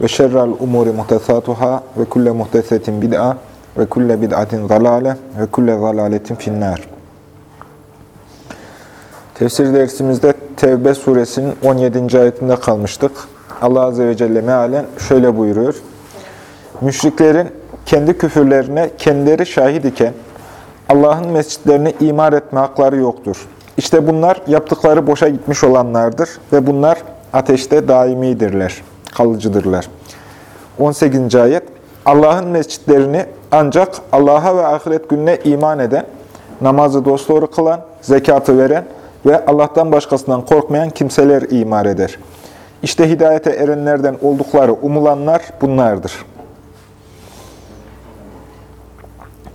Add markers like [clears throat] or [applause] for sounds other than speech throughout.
ve şerrel umuri muhtesatuhâ ve kulle muhtesetin bid'a ve kulle bid'atin zalâle ve kulle zalâletin finnâr. Tefsir dersimizde Tevbe suresinin 17. ayetinde kalmıştık. Allah Azze ve Celle mealen şöyle buyuruyor. Müşriklerin kendi küfürlerine kendileri şahit iken Allah'ın mescitlerini imar etme hakları yoktur. İşte bunlar yaptıkları boşa gitmiş olanlardır ve bunlar ateşte daimidirler, kalıcıdırlar. 18. ayet Allah'ın mescitlerini ancak Allah'a ve ahiret gününe iman eden, namazı dosdoğru kılan, zekatı veren ve Allah'tan başkasından korkmayan kimseler imar eder. İşte hidayete erenlerden oldukları umulanlar bunlardır.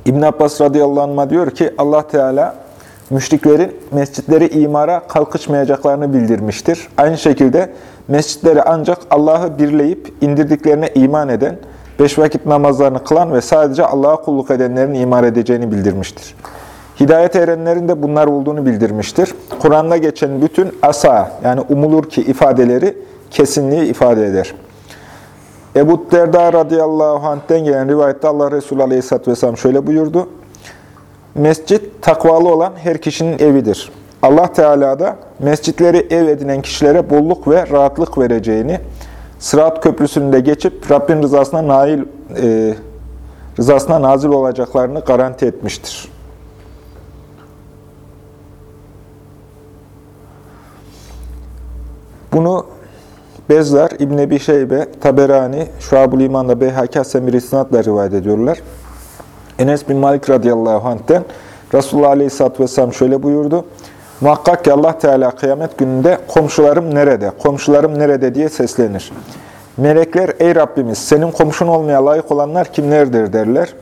İbn Abbas radıyallahu anh diyor ki Allah Teala müşriklerin mescitleri imara kalkışmayacaklarını bildirmiştir. Aynı şekilde mescitleri ancak Allah'ı birleyip indirdiklerine iman eden, beş vakit namazlarını kılan ve sadece Allah'a kulluk edenlerin imar edeceğini bildirmiştir. Hidayet erenlerin de bunlar olduğunu bildirmiştir. Kur'an'da geçen bütün asa yani umulur ki ifadeleri kesinliği ifade eder. Ebu Derda radıyallahu anh'ten gelen rivayette Allah Resulü aleyhisselatü vesselam şöyle buyurdu. Mescit takvalı olan her kişinin evidir. Allah Teala da mescitleri ev edinen kişilere bolluk ve rahatlık vereceğini, Sırat Köprüsü'nde geçip Rabbin rızasına nail e, rızasına nazil olacaklarını garanti etmiştir. Bunu Bezzar, İbn Ebi Şeybe, Taberani, Şuab-ül İman'da Beyhaki Hasen bir isnatla rivayet ediyorlar. Enes bin Malik radıyallahu anh'ten Resulullah aleyhisselatü vesselam şöyle buyurdu. Muhakkak ki Allah Teala kıyamet gününde komşularım nerede, komşularım nerede diye seslenir. Melekler ey Rabbimiz senin komşun olmaya layık olanlar kimlerdir derler.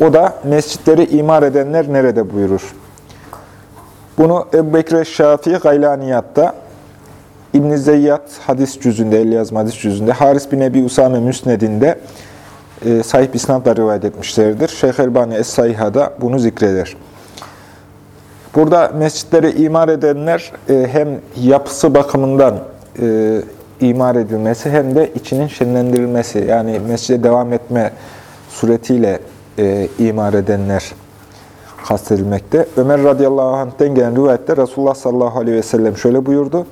O da mescitleri imar edenler nerede buyurur. Bunu Ebu Bekir Şafii Gaylaniyat'ta, İbn-i Zeyyat hadis cüzünde, el yazma hadis cüzünde, Haris bin Ebi Usame Müsned'inde e, sahip isnatla rivayet etmişlerdir. Şeyh Elbani Es-Sayha'da bunu zikreder. Burada mescitleri imar edenler e, hem yapısı bakımından e, imar edilmesi hem de içinin şenlendirilmesi, yani mescide devam etme suretiyle e, imar edenler kastedilmekte. Ömer radıyallahu anh'ten gelen rivayette Resulullah sallallahu aleyhi ve sellem şöyle buyurdu.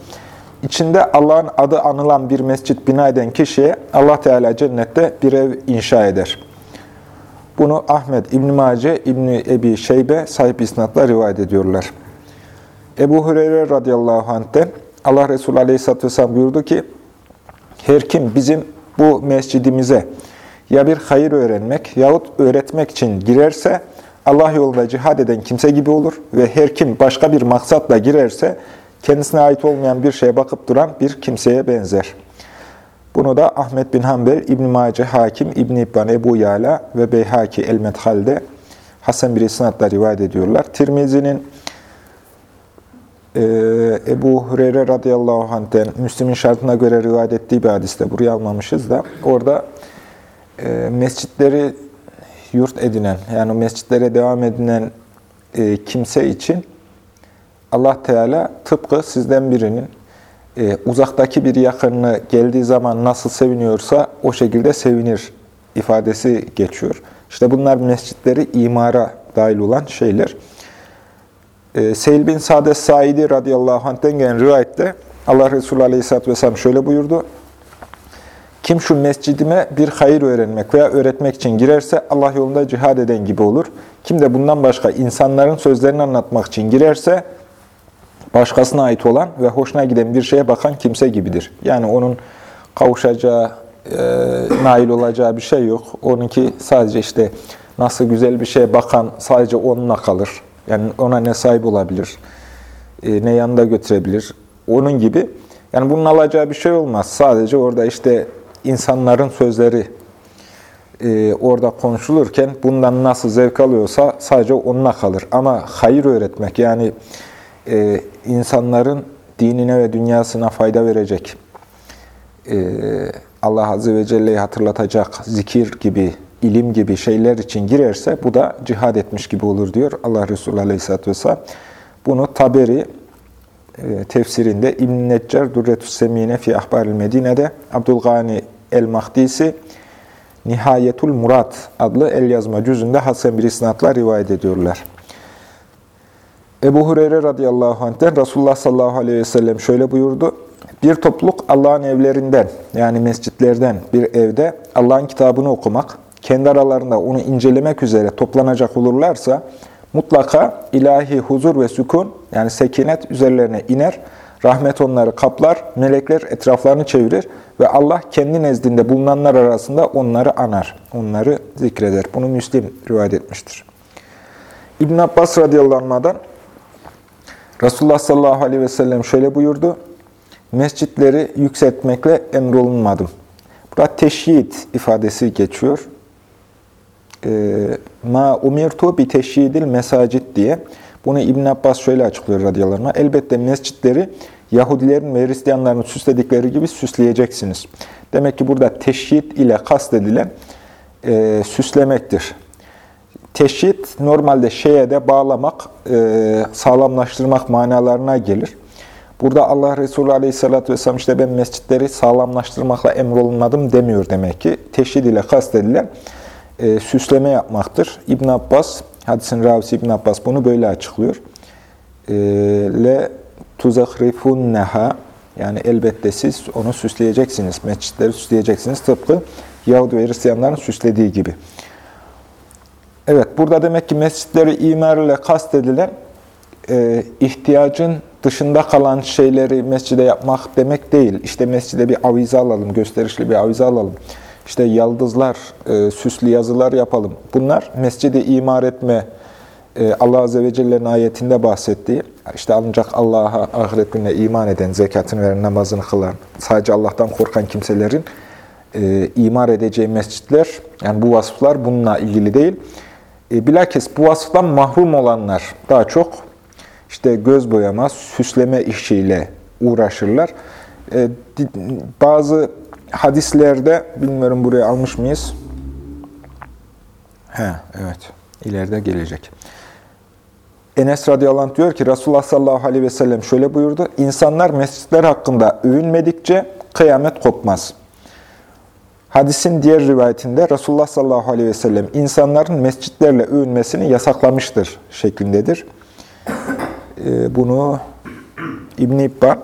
İçinde Allah'ın adı anılan bir mescit bina eden kişiye Allah Teala cennette bir ev inşa eder. Bunu Ahmet İbn Mace, İbn Ebi Şeybe sahip isnatla rivayet ediyorlar. Ebu Hureyre radıyallahu anh'ten Allah Resulü aleyhisselatü vesselam buyurdu ki, her kim bizim bu mescidimize ya bir hayır öğrenmek yahut öğretmek için girerse Allah yolunda cihad eden kimse gibi olur ve her kim başka bir maksatla girerse kendisine ait olmayan bir şeye bakıp duran bir kimseye benzer. Bunu da Ahmet bin Hanbel, İbn-i Mace, Hakim, İbn-i İbban, Ebu Yala ve Beyhaki El-Medhal'de Hasan bir isnatla rivayet ediyorlar. Tirmizi'nin e, Ebu Hureyre radıyallahu anh'ten Müslim'in şartına göre rivayet ettiği bir hadiste, buraya almamışız da, orada e, mescitleri yurt edinen, yani mescitlere devam edinen e, kimse için Allah Teala tıpkı sizden birinin e, uzaktaki bir yakınını geldiği zaman nasıl seviniyorsa o şekilde sevinir ifadesi geçiyor. İşte bunlar mescitleri imara dahil olan şeyler. E, Seyl bin Sade Saidi radıyallahu anh'ten gelen rivayette Allah Resulü aleyhisselatü vesselam şöyle buyurdu. Kim şu mescidime bir hayır öğrenmek veya öğretmek için girerse Allah yolunda cihad eden gibi olur. Kim de bundan başka insanların sözlerini anlatmak için girerse başkasına ait olan ve hoşuna giden bir şeye bakan kimse gibidir. Yani onun kavuşacağı, e, nail olacağı bir şey yok. Onunki sadece işte nasıl güzel bir şeye bakan sadece onunla kalır. Yani ona ne sahip olabilir, e, ne yanında götürebilir. Onun gibi. Yani bunun alacağı bir şey olmaz. Sadece orada işte insanların sözleri e, orada konuşulurken bundan nasıl zevk alıyorsa sadece onunla kalır. Ama hayır öğretmek yani e, insanların dinine ve dünyasına fayda verecek, e, Allah Azze ve Celle'yi hatırlatacak zikir gibi, ilim gibi şeyler için girerse bu da cihad etmiş gibi olur diyor Allah Resulü Aleyhisselatü Vesselam. Bunu Taberi e, tefsirinde İbn-i Neccar Durretü Semine fi Ahbaril Medine'de Abdülgani El-Mahdisi Nihayetul Murat adlı el yazma cüzünde Hasan bir isnatla rivayet ediyorlar. Ebu Hureyre radıyallahu anh'ten Resulullah sallallahu aleyhi ve sellem şöyle buyurdu. Bir topluluk Allah'ın evlerinden yani mescitlerden bir evde Allah'ın kitabını okumak, kendi aralarında onu incelemek üzere toplanacak olurlarsa mutlaka ilahi huzur ve sükun yani sekinet üzerlerine iner, rahmet onları kaplar, melekler etraflarını çevirir ve Allah kendi nezdinde bulunanlar arasında onları anar, onları zikreder. Bunu Müslim rivayet etmiştir. İbn Abbas radıyallahu anh'dan Resulullah sallallahu aleyhi ve sellem şöyle buyurdu. Mescitleri yükseltmekle emrolunmadım. Burada teşyid ifadesi geçiyor. Ee, Ma umirtu bi teşyidil mesacit diye. Bunu İbn Abbas şöyle açıklıyor radıyallahu anh. Elbette mescitleri Yahudilerin ve Hristiyanların süsledikleri gibi süsleyeceksiniz. Demek ki burada teşyid ile kastedilen e, süslemektir. Teşhit normalde şeye de bağlamak, e, sağlamlaştırmak manalarına gelir. Burada Allah Resulü Aleyhisselatü Vesselam işte ben mescitleri sağlamlaştırmakla emrolunmadım demiyor demek ki. Teşhid ile kastedilen e, süsleme yapmaktır. İbn Abbas, hadisin ravisi İbn Abbas bunu böyle açıklıyor. E, Le tuzakrifunneha yani elbette siz onu süsleyeceksiniz, mescitleri süsleyeceksiniz tıpkı Yahudi ve Hristiyanların süslediği gibi. Evet, burada demek ki mescitleri imar ile kastedilen e, ihtiyacın dışında kalan şeyleri mescide yapmak demek değil. İşte mescide bir avize alalım, gösterişli bir avize alalım. İşte yıldızlar, e, süslü yazılar yapalım. Bunlar mescidi imar etme, e, Allah Azze ve Celle'nin ayetinde bahsettiği, işte ancak Allah'a ahiret gününe iman eden, zekatını veren, namazını kılan, sadece Allah'tan korkan kimselerin e, imar edeceği mescitler, yani bu vasıflar bununla ilgili değil. E, bilakis bu vasıftan mahrum olanlar daha çok işte göz boyama, süsleme işiyle uğraşırlar. E, bazı hadislerde, bilmiyorum buraya almış mıyız? He, evet. İleride gelecek. Enes radıyallahu diyor ki Resulullah sallallahu aleyhi ve sellem şöyle buyurdu. İnsanlar mescitler hakkında övünmedikçe kıyamet kopmaz. Hadisin diğer rivayetinde Resulullah sallallahu aleyhi ve sellem insanların mescitlerle övünmesini yasaklamıştır şeklindedir. Ee, bunu İbn-i İbban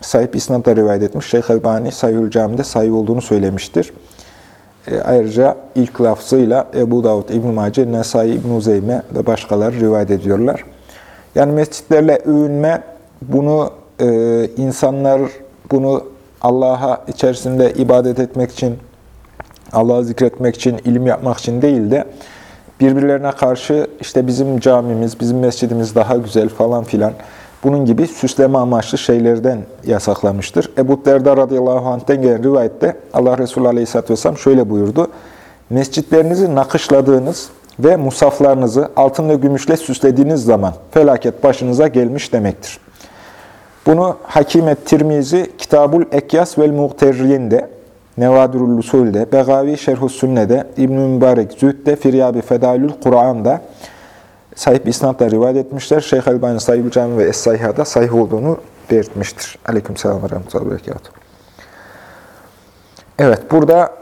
sahip isnatla rivayet etmiş. Şeyh Elbani Sayül Cami'de sayı olduğunu söylemiştir. E, ayrıca ilk lafzıyla Ebu Davud, İbn-i Mace, Nesai, İbn-i ve başkaları rivayet ediyorlar. Yani mescitlerle övünme, bunu e, insanlar bunu Allah'a içerisinde ibadet etmek için, Allah'ı zikretmek için, ilim yapmak için değil de birbirlerine karşı işte bizim camimiz, bizim mescidimiz daha güzel falan filan bunun gibi süsleme amaçlı şeylerden yasaklamıştır. Ebu Derda radıyallahu anh'ten gelen rivayette Allah Resulü aleyhisselatü vesselam şöyle buyurdu. Mescitlerinizi nakışladığınız ve musaflarınızı altın ve gümüşle süslediğiniz zaman felaket başınıza gelmiş demektir. Bunu Hakimet Tirmizi Kitabul Ekyas vel Muhterriyinde, Nevadirul Usul'de, Begavi Şerhus Sünne'de, İbn-i Mübarek Zühd'de, Firyabi Fedalül Kur'an'da sahip isnatla rivayet etmişler. Şeyh Elbani Sahib-i Cami ve Es-Sayha'da sahih olduğunu belirtmiştir. Aleyküm selam ve rahmetullahi ve Evet, burada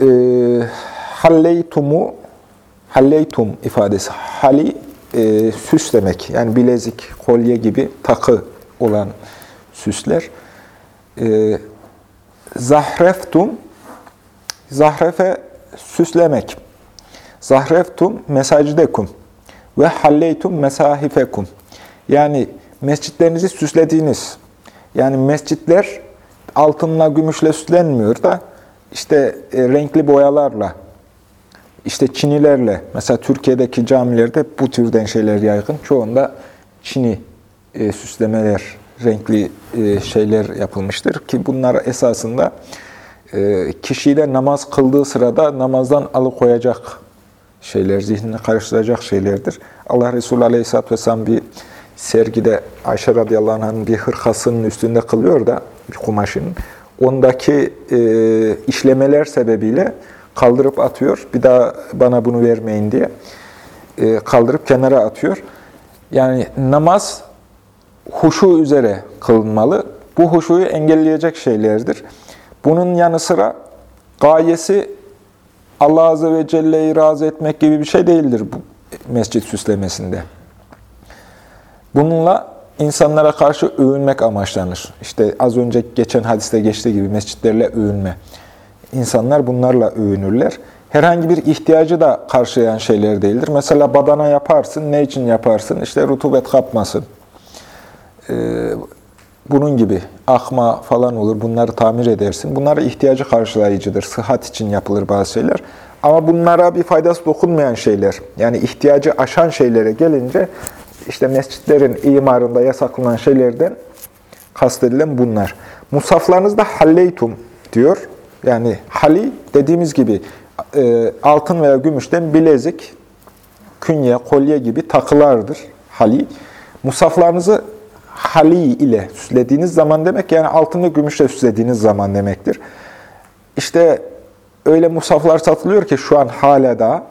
e, halleytumu halleytum ifadesi. Hali e, süs demek. Yani bilezik, kolye gibi takı olan süsler. E, zahreftum, zahrefe süslemek. Zahreftum mesajdekum ve halleytum mesahifekum. Yani mescitlerinizi süslediğiniz. Yani mescitler altınla, gümüşle süslenmiyor da işte e, renkli boyalarla, işte çinilerle, mesela Türkiye'deki camilerde bu türden şeyler yaygın. Çoğunda çini e, süslemeler, renkli e, şeyler yapılmıştır ki bunlar esasında e, kişiyi de namaz kıldığı sırada namazdan alıkoyacak şeyler, zihnini karıştıracak şeylerdir. Allah Resulü Aleyhisselatü Vesselam bir sergide Ayşe radıyallahu anh'ın bir hırkasının üstünde kılıyor da bir kumaşının. Ondaki e, işlemeler sebebiyle kaldırıp atıyor. Bir daha bana bunu vermeyin diye kaldırıp kenara atıyor. Yani namaz huşu üzere kılınmalı. Bu huşuyu engelleyecek şeylerdir. Bunun yanı sıra gayesi Allah Azze ve Celle'yi razı etmek gibi bir şey değildir bu mescit süslemesinde. Bununla insanlara karşı övünmek amaçlanır. İşte az önce geçen hadiste geçtiği gibi mescitlerle övünme. İnsanlar bunlarla övünürler. Herhangi bir ihtiyacı da karşılayan şeyler değildir. Mesela badana yaparsın, ne için yaparsın? İşte rutubet kapmasın. Ee, bunun gibi akma falan olur, bunları tamir edersin. Bunlara ihtiyacı karşılayıcıdır. Sıhhat için yapılır bazı şeyler. Ama bunlara bir faydası dokunmayan şeyler, yani ihtiyacı aşan şeylere gelince, işte mescitlerin imarında yasaklanan şeylerden kastedilen bunlar. Musaflarınızda halleytum diyor. Yani hali dediğimiz gibi e, altın veya gümüşten bilezik, künye, kolye gibi takılardır hali. Musaflarınızı hali ile süslediğiniz zaman demek yani altın gümüşle süslediğiniz zaman demektir. İşte öyle musaflar satılıyor ki şu an hala da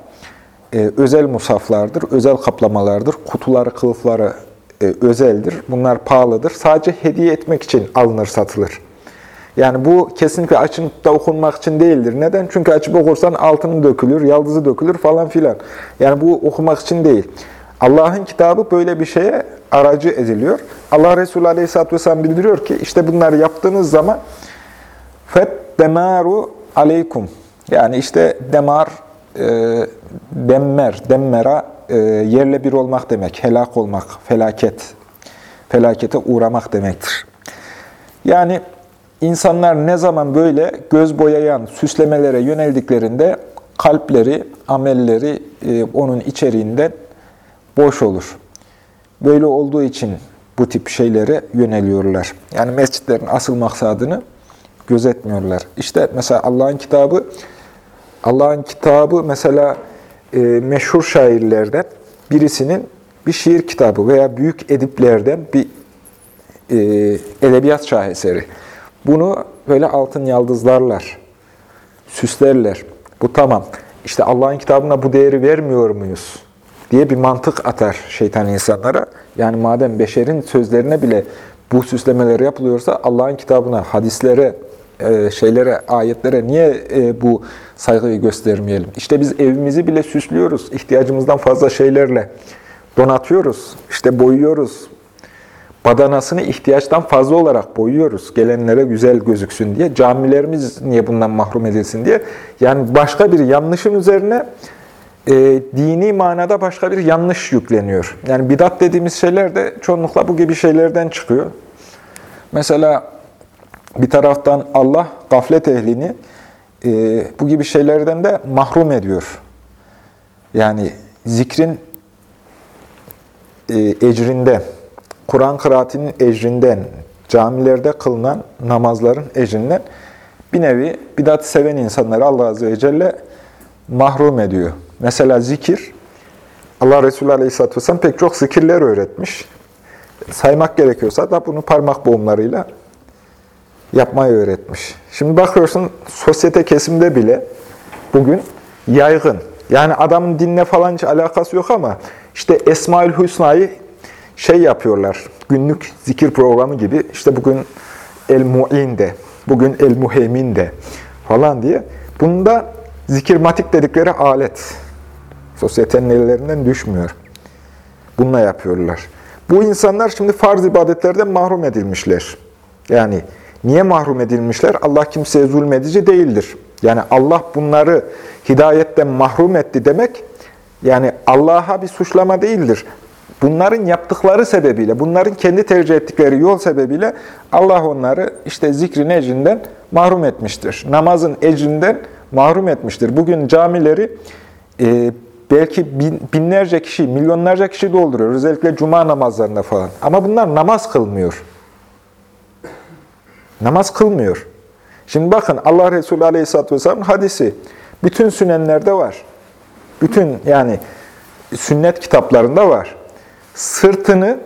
e, özel musaflardır, özel kaplamalardır. Kutuları, kılıfları e, özeldir. Bunlar pahalıdır. Sadece hediye etmek için alınır, satılır. Yani bu kesinlikle açıp da okunmak için değildir. Neden? Çünkü açıp okursan altının dökülür, yaldızı dökülür falan filan. Yani bu okumak için değil. Allah'ın kitabı böyle bir şeye aracı ediliyor. Allah Resulü Aleyhisselatü Vesselam bildiriyor ki işte bunları yaptığınız zaman demaru aleykum. Yani işte demar, e, demmer, demmera e, yerle bir olmak demek, helak olmak, felaket, felakete uğramak demektir. Yani insanlar ne zaman böyle göz boyayan süslemelere yöneldiklerinde kalpleri, amelleri e, onun içeriğinde boş olur. Böyle olduğu için bu tip şeylere yöneliyorlar. Yani mescitlerin asıl maksadını gözetmiyorlar. İşte mesela Allah'ın kitabı, Allah'ın kitabı mesela e, meşhur şairlerden birisinin bir şiir kitabı veya büyük ediplerden bir e, edebiyat şaheseri. Bunu böyle altın yaldızlarlar, süslerler. Bu tamam. İşte Allah'ın kitabına bu değeri vermiyor muyuz? Diye bir mantık atar şeytan insanlara. Yani madem beşerin sözlerine bile bu süslemeler yapılıyorsa Allah'ın kitabına, hadislere, e, şeylere, ayetlere niye e, bu saygıyı göstermeyelim? İşte biz evimizi bile süslüyoruz. ihtiyacımızdan fazla şeylerle donatıyoruz. İşte boyuyoruz. Badanasını ihtiyaçtan fazla olarak boyuyoruz. Gelenlere güzel gözüksün diye. Camilerimiz niye bundan mahrum edilsin diye. Yani başka bir yanlışın üzerine e, dini manada başka bir yanlış yükleniyor. Yani bidat dediğimiz şeyler de çoğunlukla bu gibi şeylerden çıkıyor. Mesela bir taraftan Allah gaflet ehlini e, bu gibi şeylerden de mahrum ediyor. Yani zikrin e, ecrinden, Kur'an kıraatinin ecrinden, camilerde kılınan namazların ecrinden bir nevi bidat seven insanları Allah Azze ve Celle mahrum ediyor. Mesela zikir, Allah Resulü Aleyhisselatü Vesselam pek çok zikirler öğretmiş. Saymak gerekiyorsa da bunu parmak boğumlarıyla yapmayı öğretmiş. Şimdi bakıyorsun sosyete kesimde bile bugün yaygın. Yani adamın dinle falan hiç alakası yok ama işte Esmaül Hüsna'yı şey yapıyorlar. Günlük zikir programı gibi. İşte bugün El Mu'in de, bugün El Muheymin de falan diye. Bunda zikirmatik dedikleri alet. Sosyetenin ellerinden düşmüyor. Bununla yapıyorlar. Bu insanlar şimdi farz ibadetlerden mahrum edilmişler. Yani niye mahrum edilmişler? Allah kimseye zulmedici değildir. Yani Allah bunları hidayetten mahrum etti demek, yani Allah'a bir suçlama değildir. Bunların yaptıkları sebebiyle, bunların kendi tercih ettikleri yol sebebiyle Allah onları işte zikrin ecrinden mahrum etmiştir. Namazın ecrinden mahrum etmiştir. Bugün camileri e, belki bin, binlerce kişi, milyonlarca kişi dolduruyor. Özellikle cuma namazlarında falan. Ama bunlar namaz kılmıyor. Namaz kılmıyor. Şimdi bakın Allah Resulü Aleyhisselatü Vesselam'ın hadisi. Bütün sünenlerde var. Bütün yani sünnet kitaplarında var. Sırtını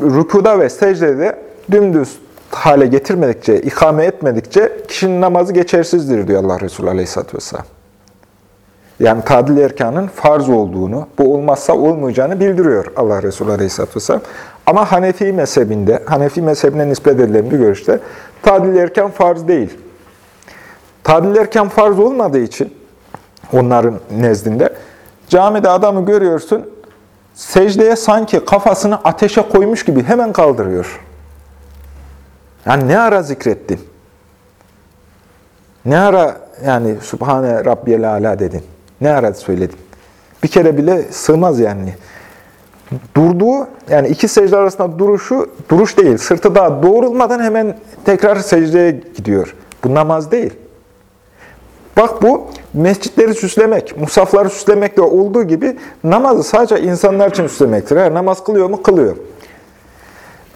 rükuda ve secdede dümdüz hale getirmedikçe, ikame etmedikçe kişinin namazı geçersizdir diyor Allah Resulü Aleyhisselatü Vesselam. Yani tadil erkanın farz olduğunu, bu olmazsa olmayacağını bildiriyor Allah Resulü Aleyhisselatü Vesselam. Ama Hanefi mezhebinde, Hanefi mezhebine nispet edilen bir görüşte tadil erkan farz değil. Tadil erkan farz olmadığı için onların nezdinde camide adamı görüyorsun, secdeye sanki kafasını ateşe koymuş gibi hemen kaldırıyor. Yani ne ara zikrettin? Ne ara yani Subhane Rabbiyel Ala dedin? Ne ara söyledin? Bir kere bile sığmaz yani. Durduğu, yani iki secde arasında duruşu, duruş değil. Sırtı daha doğrulmadan hemen tekrar secdeye gidiyor. Bu namaz değil. Bak bu mescitleri süslemek, musafları süslemekle olduğu gibi namazı sadece insanlar için süslemektir. Ha, namaz kılıyor mu? Kılıyor.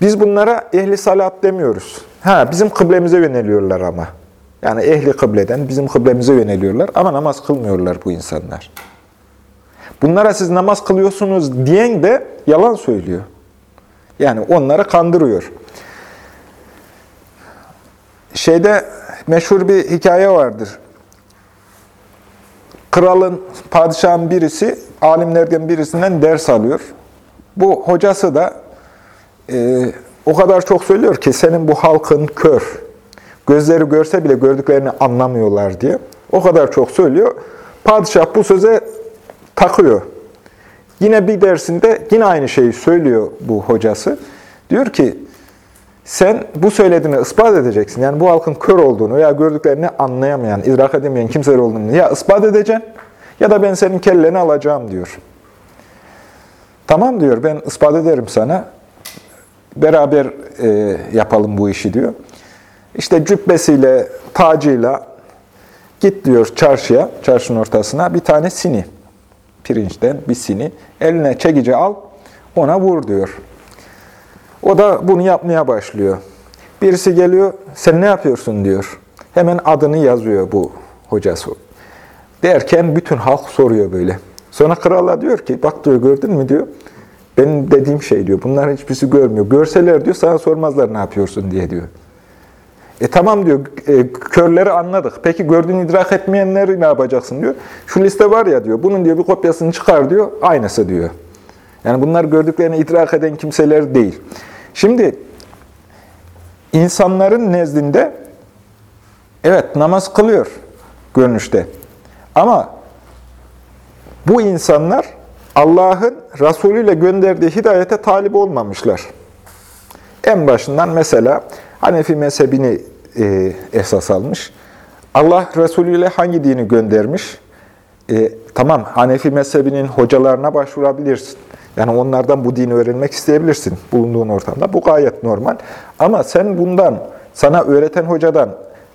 Biz bunlara ehli salat demiyoruz. Ha, bizim kıblemize yöneliyorlar ama. Yani ehli kıbleden bizim kıblemize yöneliyorlar ama namaz kılmıyorlar bu insanlar. Bunlara siz namaz kılıyorsunuz diyen de yalan söylüyor. Yani onları kandırıyor. Şeyde meşhur bir hikaye vardır. Kralın, padişahın birisi, alimlerden birisinden ders alıyor. Bu hocası da e, o kadar çok söylüyor ki senin bu halkın kör. Gözleri görse bile gördüklerini anlamıyorlar diye. O kadar çok söylüyor. Padişah bu söze takıyor. Yine bir dersinde yine aynı şeyi söylüyor bu hocası. Diyor ki sen bu söylediğini ispat edeceksin. Yani bu halkın kör olduğunu veya gördüklerini anlayamayan, idrak edemeyen kimseler olduğunu ya ispat edeceksin ya da ben senin kelleni alacağım diyor. Tamam diyor ben ispat ederim sana. Beraber e, yapalım bu işi diyor. İşte cübbesiyle, tacıyla git diyor çarşıya, çarşının ortasına bir tane sini. Pirinçten bir sini. Eline çekici al, ona vur diyor. O da bunu yapmaya başlıyor. Birisi geliyor, sen ne yapıyorsun diyor. Hemen adını yazıyor bu hocası. Derken bütün halk soruyor böyle. Sonra krala diyor ki, bak diyor gördün mü diyor. Benim dediğim şey diyor. Bunlar hiçbirisi görmüyor. Görseler diyor sana sormazlar ne yapıyorsun diye diyor. E tamam diyor, e, körleri anladık. Peki gördüğünü idrak etmeyenleri ne yapacaksın diyor. Şu liste var ya diyor, bunun diyor bir kopyasını çıkar diyor, aynısı diyor. Yani bunlar gördüklerini idrak eden kimseler değil. Şimdi insanların nezdinde evet namaz kılıyor görünüşte. Ama bu insanlar Allah'ın Resulü ile gönderdiği hidayete talip olmamışlar. En başından mesela Hanefi mezhebini e, esas almış. Allah Resulü ile hangi dini göndermiş? E, tamam, Hanefi mezhebinin hocalarına başvurabilirsin. Yani onlardan bu dini öğrenmek isteyebilirsin bulunduğun ortamda. Bu gayet normal. Ama sen bundan, sana öğreten hocadan,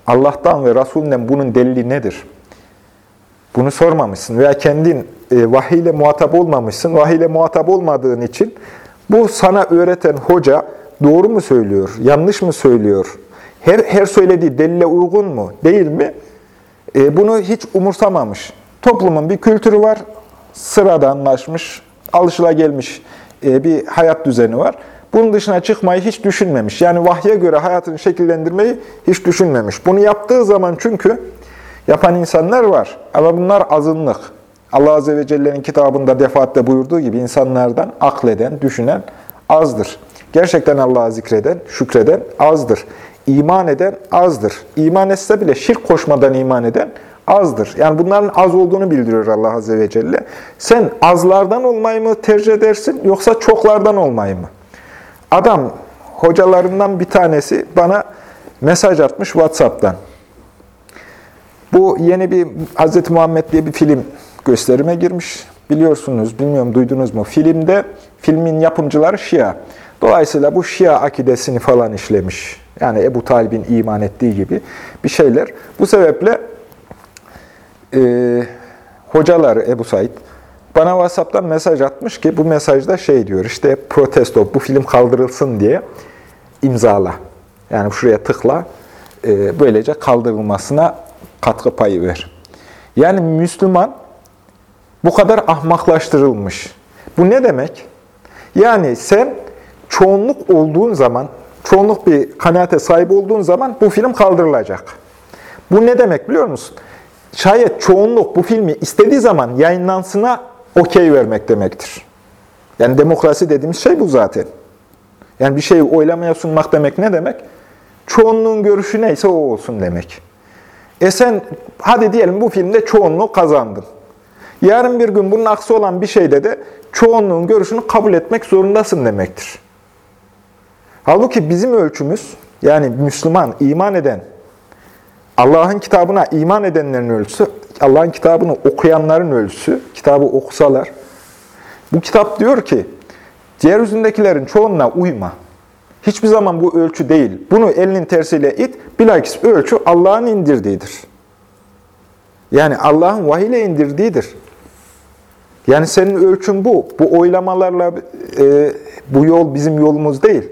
Allah'tan ve Resulünden bunun delili nedir? Bunu sormamışsın veya kendin e, vahiy ile muhatap olmamışsın. Vahiy ile muhatap olmadığın için bu sana öğreten hoca doğru mu söylüyor, yanlış mı söylüyor? Her, her söylediği delile uygun mu, değil mi? E, bunu hiç umursamamış. Toplumun bir kültürü var, sıradanlaşmış, alışılagelmiş e, bir hayat düzeni var. Bunun dışına çıkmayı hiç düşünmemiş. Yani vahye göre hayatını şekillendirmeyi hiç düşünmemiş. Bunu yaptığı zaman çünkü yapan insanlar var. Ama bunlar azınlık. Allah Azze ve Celle'nin kitabında defaatle buyurduğu gibi insanlardan akleden, düşünen azdır. Gerçekten Allah'a zikreden, şükreden azdır. İman eden azdır. İman etse bile şirk koşmadan iman eden azdır. Yani bunların az olduğunu bildiriyor Allah Azze ve Celle. Sen azlardan olmayı mı tercih edersin yoksa çoklardan olmayı mı? Adam hocalarından bir tanesi bana mesaj atmış WhatsApp'tan. Bu yeni bir Hz. Muhammed diye bir film gösterime girmiş. Biliyorsunuz, bilmiyorum duydunuz mu? Filmde, filmin yapımcıları Şia. Dolayısıyla bu Şia akidesini falan işlemiş. Yani Ebu Talib'in iman ettiği gibi bir şeyler. Bu sebeple e, hocaları Ebu Said bana WhatsApp'tan mesaj atmış ki bu mesajda şey diyor işte protesto bu film kaldırılsın diye imzala. Yani şuraya tıkla e, böylece kaldırılmasına katkı payı ver. Yani Müslüman bu kadar ahmaklaştırılmış. Bu ne demek? Yani sen çoğunluk olduğun zaman, çoğunluk bir kanaate sahip olduğun zaman bu film kaldırılacak. Bu ne demek biliyor musun? Şayet çoğunluk bu filmi istediği zaman yayınlansına okey vermek demektir. Yani demokrasi dediğimiz şey bu zaten. Yani bir şeyi oylamaya sunmak demek ne demek? Çoğunluğun görüşü neyse o olsun demek. E sen hadi diyelim bu filmde çoğunluğu kazandın. Yarın bir gün bunun aksi olan bir şeyde de çoğunluğun görüşünü kabul etmek zorundasın demektir. Halbuki bizim ölçümüz, yani Müslüman, iman eden, Allah'ın kitabına iman edenlerin ölçüsü, Allah'ın kitabını okuyanların ölçüsü, kitabı okusalar, bu kitap diyor ki, yeryüzündekilerin çoğunluğuna uyma. Hiçbir zaman bu ölçü değil. Bunu elinin tersiyle it, bilakis ölçü Allah'ın indirdiğidir. Yani Allah'ın vahiyle indirdiğidir. Yani senin ölçün bu. Bu oylamalarla e, bu yol bizim yolumuz değil.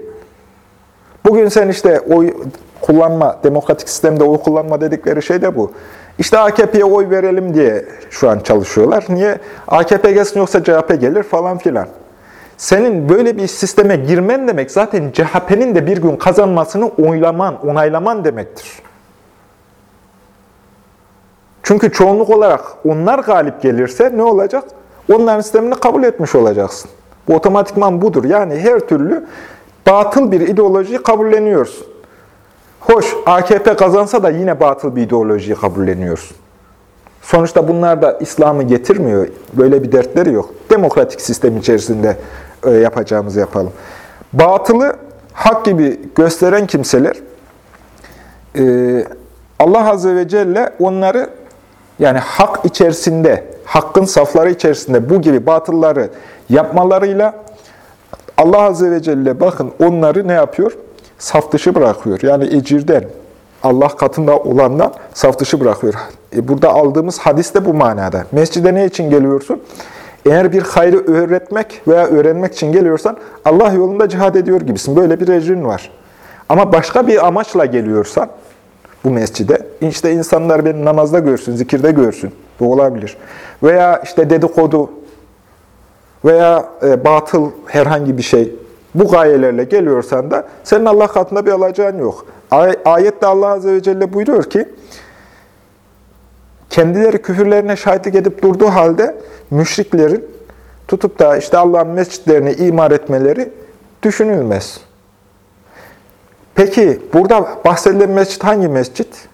Bugün sen işte oy kullanma, demokratik sistemde oy kullanma dedikleri şey de bu. İşte AKP'ye oy verelim diye şu an çalışıyorlar. Niye? AKP gelsin yoksa CHP gelir falan filan. Senin böyle bir sisteme girmen demek zaten CHP'nin de bir gün kazanmasını oylaman, onaylaman demektir. Çünkü çoğunluk olarak onlar galip gelirse ne olacak? Onların sistemini kabul etmiş olacaksın. Bu otomatikman budur. Yani her türlü batıl bir ideolojiyi kabulleniyorsun. Hoş, AKP kazansa da yine batıl bir ideolojiyi kabulleniyorsun. Sonuçta bunlar da İslam'ı getirmiyor. Böyle bir dertleri yok. Demokratik sistem içerisinde e, yapacağımızı yapalım. Batılı hak gibi gösteren kimseler e, Allah Azze ve Celle onları yani hak içerisinde, hakkın safları içerisinde bu gibi batılları yapmalarıyla Allah Azze ve Celle bakın onları ne yapıyor? Saf dışı bırakıyor. Yani ecirden, Allah katında olandan saf dışı bırakıyor. E burada aldığımız hadis de bu manada. Mescide ne için geliyorsun? Eğer bir hayrı öğretmek veya öğrenmek için geliyorsan Allah yolunda cihad ediyor gibisin. Böyle bir ecrin var. Ama başka bir amaçla geliyorsan bu mescide, işte insanlar beni namazda görsün, zikirde görsün. Bu olabilir. Veya işte dedikodu veya e, batıl herhangi bir şey bu gayelerle geliyorsan da senin Allah katında bir alacağın yok. Ay ayette Allah Azze ve Celle buyuruyor ki, kendileri küfürlerine şahitlik edip durduğu halde müşriklerin tutup da işte Allah'ın mescitlerini imar etmeleri düşünülmez. Peki burada bahsedilen mescit hangi mescit?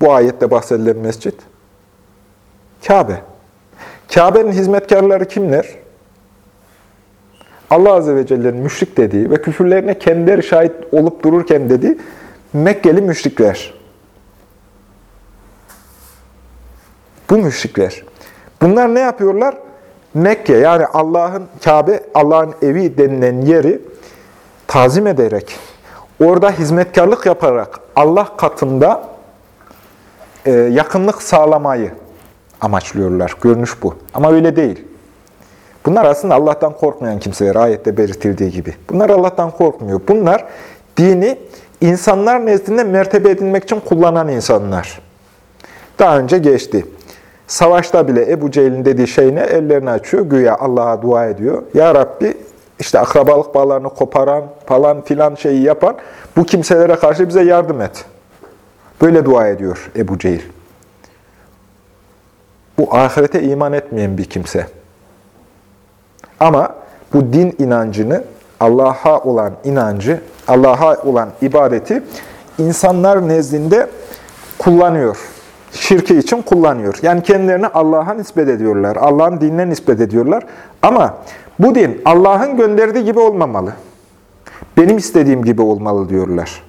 Bu ayette bahsedilen mescit. Kabe. Kabe'nin hizmetkarları kimler? Allah Azze ve Celle'nin müşrik dediği ve küfürlerine kendileri şahit olup dururken dediği Mekkeli müşrikler. Bu müşrikler. Bunlar ne yapıyorlar? Mekke yani Allah'ın Kabe, Allah'ın evi denilen yeri tazim ederek, orada hizmetkarlık yaparak Allah katında e, yakınlık sağlamayı amaçlıyorlar. Görünüş bu. Ama öyle değil. Bunlar aslında Allah'tan korkmayan kimseler, ayette belirtildiği gibi. Bunlar Allah'tan korkmuyor. Bunlar dini insanlar nezdinde mertebe edinmek için kullanan insanlar. Daha önce geçti. Savaşta bile Ebu Cehil'in dediği şey ne? Ellerini açıyor, güya Allah'a dua ediyor. Ya Rabbi, işte akrabalık bağlarını koparan falan filan şeyi yapan bu kimselere karşı bize yardım et. Böyle dua ediyor Ebu Cehil. Bu ahirete iman etmeyen bir kimse. Ama bu din inancını, Allah'a olan inancı, Allah'a olan ibadeti insanlar nezdinde kullanıyor. Şirki için kullanıyor. Yani kendilerini Allah'a nispet ediyorlar. Allah'ın dinine nispet ediyorlar. Ama bu din Allah'ın gönderdiği gibi olmamalı. Benim istediğim gibi olmalı diyorlar.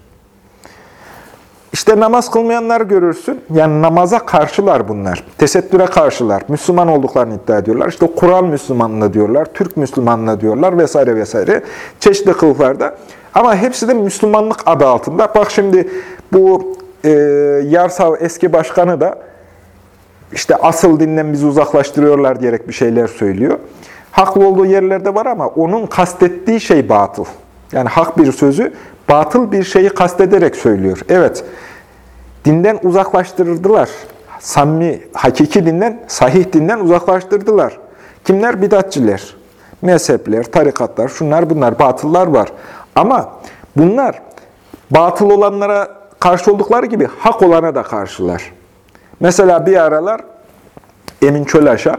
İşte namaz kılmayanlar görürsün. Yani namaza karşılar bunlar. Tesettüre karşılar. Müslüman olduklarını iddia ediyorlar. İşte Kur'an Müslümanlığı diyorlar. Türk Müslümanlığı diyorlar vesaire vesaire. Çeşitli kılıflarda. Ama hepsi de Müslümanlık adı altında. Bak şimdi bu e, Yarsav eski başkanı da işte asıl dinden bizi uzaklaştırıyorlar diyerek bir şeyler söylüyor. Haklı olduğu yerlerde var ama onun kastettiği şey batıl. Yani hak bir sözü batıl bir şeyi kastederek söylüyor. Evet, dinden uzaklaştırdılar. Samimi, hakiki dinden, sahih dinden uzaklaştırdılar. Kimler? Bidatçiler, mezhepler, tarikatlar, şunlar bunlar, batıllar var. Ama bunlar batıl olanlara karşı oldukları gibi hak olana da karşılar. Mesela bir aralar Emin Çölaş'a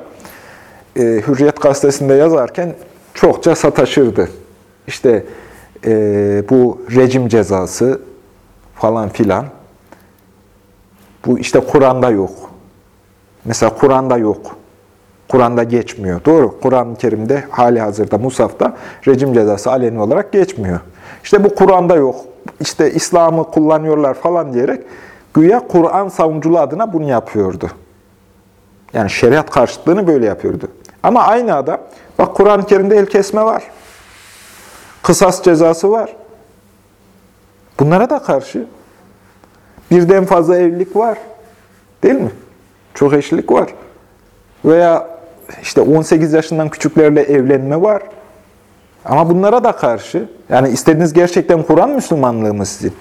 e, Hürriyet gazetesinde yazarken çokça sataşırdı. İşte e, bu rejim cezası falan filan. Bu işte Kur'an'da yok. Mesela Kur'an'da yok. Kur'an'da geçmiyor. Doğru. Kur'an-ı Kerim'de hali hazırda Musaf'ta rejim cezası aleni olarak geçmiyor. İşte bu Kur'an'da yok. İşte İslam'ı kullanıyorlar falan diyerek güya Kur'an savunuculuğu adına bunu yapıyordu. Yani şeriat karşıtlığını böyle yapıyordu. Ama aynı adam, bak Kur'an-ı Kerim'de el kesme var. Kısas cezası var. Bunlara da karşı. Birden fazla evlilik var. Değil mi? Çok eşlilik var. Veya işte 18 yaşından küçüklerle evlenme var. Ama bunlara da karşı. Yani istediğiniz gerçekten Kur'an Müslümanlığı mı sizin?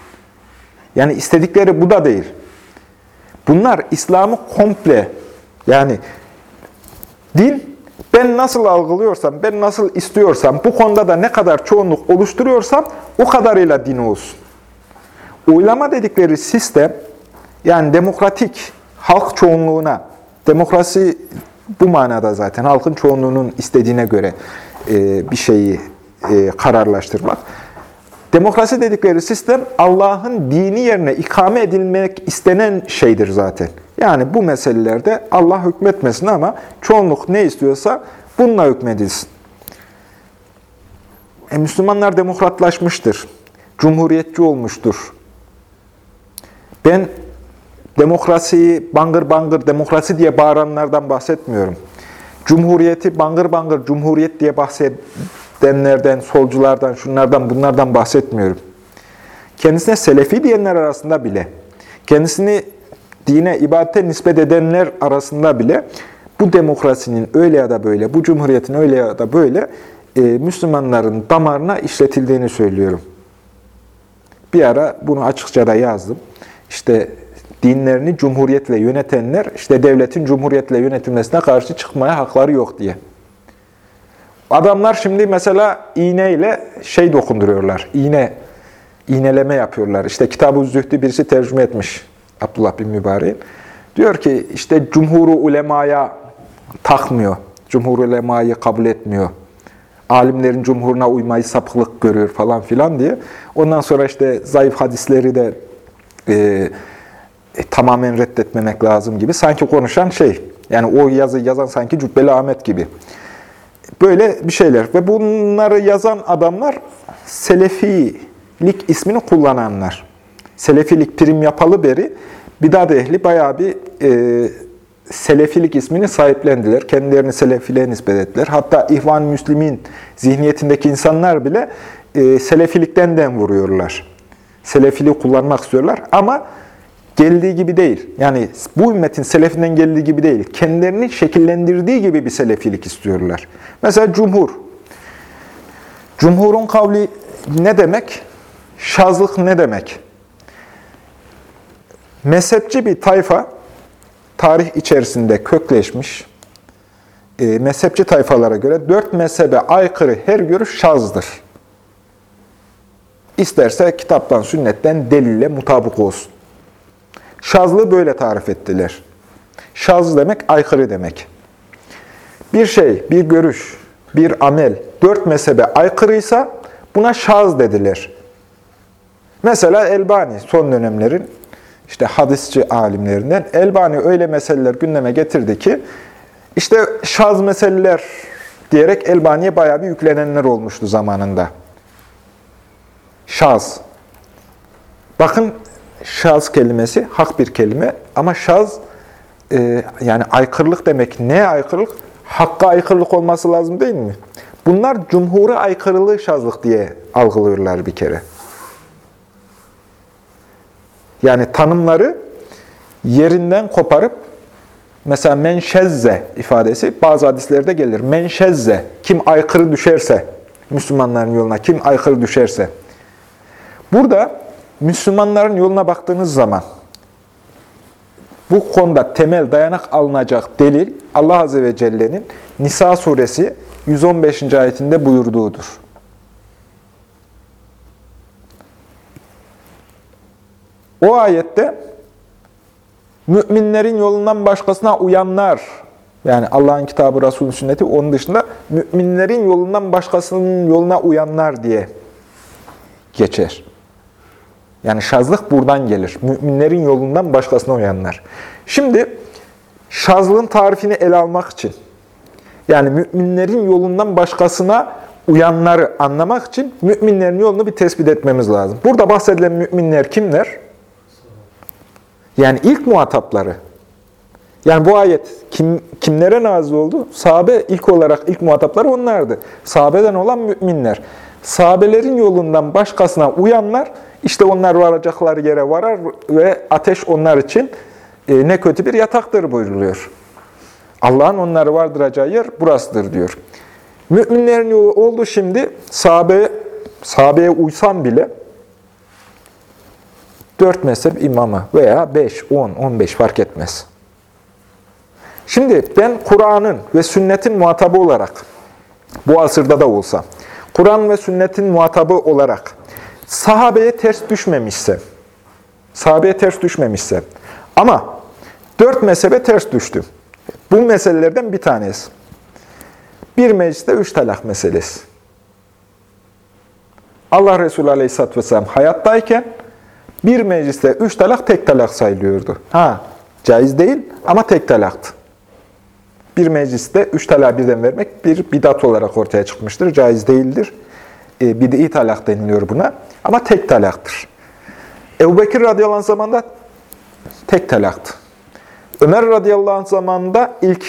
Yani istedikleri bu da değil. Bunlar İslam'ı komple yani din ben nasıl algılıyorsam, ben nasıl istiyorsam, bu konuda da ne kadar çoğunluk oluşturuyorsam o kadarıyla din olsun. Uylama dedikleri sistem, yani demokratik halk çoğunluğuna, demokrasi bu manada zaten halkın çoğunluğunun istediğine göre e, bir şeyi e, kararlaştırmak. Demokrasi dedikleri sistem Allah'ın dini yerine ikame edilmek istenen şeydir zaten. Yani bu meselelerde Allah hükmetmesin ama çoğunluk ne istiyorsa bununla hükmedilsin. E, Müslümanlar demokratlaşmıştır. Cumhuriyetçi olmuştur. Ben demokrasiyi bangır bangır demokrasi diye bağıranlardan bahsetmiyorum. Cumhuriyeti bangır bangır cumhuriyet diye bahsedenlerden, solculardan, şunlardan, bunlardan bahsetmiyorum. Kendisine selefi diyenler arasında bile, kendisini dine, ibadete nispet edenler arasında bile bu demokrasinin öyle ya da böyle, bu cumhuriyetin öyle ya da böyle e, Müslümanların damarına işletildiğini söylüyorum. Bir ara bunu açıkça da yazdım. İşte dinlerini cumhuriyetle yönetenler, işte devletin cumhuriyetle yönetilmesine karşı çıkmaya hakları yok diye. Adamlar şimdi mesela iğneyle şey dokunduruyorlar, iğne, iğneleme yapıyorlar. İşte Kitab-ı Zühdü birisi tercüme etmiş. Abdullah bin Mübarek. Diyor ki işte cumhuru ulemaya takmıyor. Cumhur ulemayı kabul etmiyor. Alimlerin cumhuruna uymayı sapıklık görüyor falan filan diye. Ondan sonra işte zayıf hadisleri de e, e, tamamen reddetmemek lazım gibi. Sanki konuşan şey, yani o yazı yazan sanki Cübbeli Ahmet gibi. Böyle bir şeyler. Ve bunları yazan adamlar Selefilik ismini kullananlar. Selefilik prim yapalı beri bidat ehli bayağı bir e, Selefilik ismini sahiplendiler. Kendilerini Selefiliğe nispet ettiler. Hatta İhvan Müslim'in zihniyetindeki insanlar bile e, Selefilikten den vuruyorlar. Selefiliği kullanmak istiyorlar ama geldiği gibi değil. Yani bu ümmetin selefinden geldiği gibi değil. Kendilerini şekillendirdiği gibi bir selefilik istiyorlar. Mesela cumhur. Cumhurun kavli ne demek? Şazlık ne demek? Mezhepçi bir tayfa, tarih içerisinde kökleşmiş, e, mezhepçi tayfalara göre dört mezhebe aykırı her görüş şazdır. İsterse kitaptan, sünnetten delille mutabık olsun. Şazlığı böyle tarif ettiler. Şaz demek aykırı demek. Bir şey, bir görüş, bir amel dört mezhebe aykırıysa buna şaz dediler. Mesela Elbani son dönemlerin işte hadisçi alimlerinden Elbani öyle meseleler gündeme getirdi ki işte şaz meseleler diyerek Elbani'ye bayağı bir yüklenenler olmuştu zamanında. Şaz. Bakın şaz kelimesi hak bir kelime ama şaz e, yani aykırılık demek. Ne aykırılık? Hakka aykırılık olması lazım değil mi? Bunlar cumhura aykırılığı şazlık diye algılıyorlar bir kere. Yani tanımları yerinden koparıp mesela menşezze ifadesi bazı hadislerde gelir. Menşezze kim aykırı düşerse Müslümanların yoluna kim aykırı düşerse. Burada Müslümanların yoluna baktığınız zaman bu konuda temel dayanak alınacak delil Allah Azze ve Celle'nin Nisa suresi 115. ayetinde buyurduğudur. O ayette müminlerin yolundan başkasına uyanlar, yani Allah'ın kitabı, Resulün sünneti, onun dışında müminlerin yolundan başkasının yoluna uyanlar diye geçer. Yani şazlık buradan gelir. Müminlerin yolundan başkasına uyanlar. Şimdi şazlığın tarifini ele almak için, yani müminlerin yolundan başkasına uyanları anlamak için müminlerin yolunu bir tespit etmemiz lazım. Burada bahsedilen müminler kimler? Yani ilk muhatapları. Yani bu ayet kim, kimlere nazil oldu? Sahabe ilk olarak ilk muhatapları onlardı. Sahabeden olan müminler. Sahabelerin yolundan başkasına uyanlar, işte onlar varacakları yere varar ve ateş onlar için e, ne kötü bir yataktır buyruluyor. Allah'ın onları vardıracağı yer burasıdır diyor. Müminlerin yolu oldu şimdi, sahabe, sahabeye uysan bile, dört mezhep imamı veya beş, on, on beş fark etmez. Şimdi ben Kur'an'ın ve sünnetin muhatabı olarak, bu asırda da olsa, Kur'an ve sünnetin muhatabı olarak sahabeye ters düşmemişse, sahabeye ters düşmemişse ama dört mezhebe ters düştü. Bu meselelerden bir tanesi. Bir mecliste üç talak meselesi. Allah Resulü Aleyhisselatü Vesselam hayattayken bir mecliste üç talak tek talak sayılıyordu. Ha, caiz değil ama tek talaktı. Bir mecliste üç talak birden vermek bir bidat olarak ortaya çıkmıştır. Caiz değildir. E, bid'i talak deniliyor buna. Ama tek talaktır. Ebu Bekir radıyallahu anh zamanında tek talaktı. Ömer radıyallahu anh zamanında ilk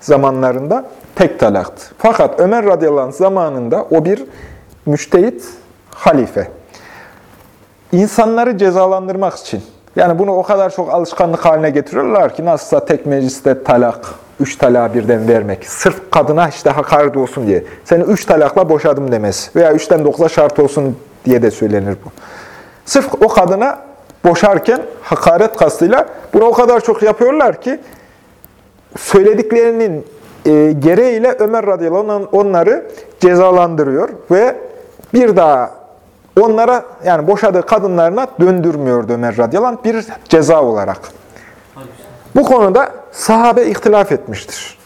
zamanlarında tek talaktı. Fakat Ömer radıyallahu anh zamanında o bir müştehit halife. İnsanları cezalandırmak için, yani bunu o kadar çok alışkanlık haline getiriyorlar ki nasılsa tek mecliste talak, üç talak birden vermek, sırf kadına işte hakaret olsun diye. Seni üç talakla boşadım demesi veya üçten dokuza şart olsun diye de söylenir bu. Sırf o kadına boşarken hakaret kastıyla bunu o kadar çok yapıyorlar ki söylediklerinin e, gereğiyle Ömer radıyallahu onları cezalandırıyor ve bir daha onlara yani boşadığı kadınlarına döndürmüyordu Ömer radıyallahu anh bir ceza olarak. Bu konuda sahabe ihtilaf etmiştir.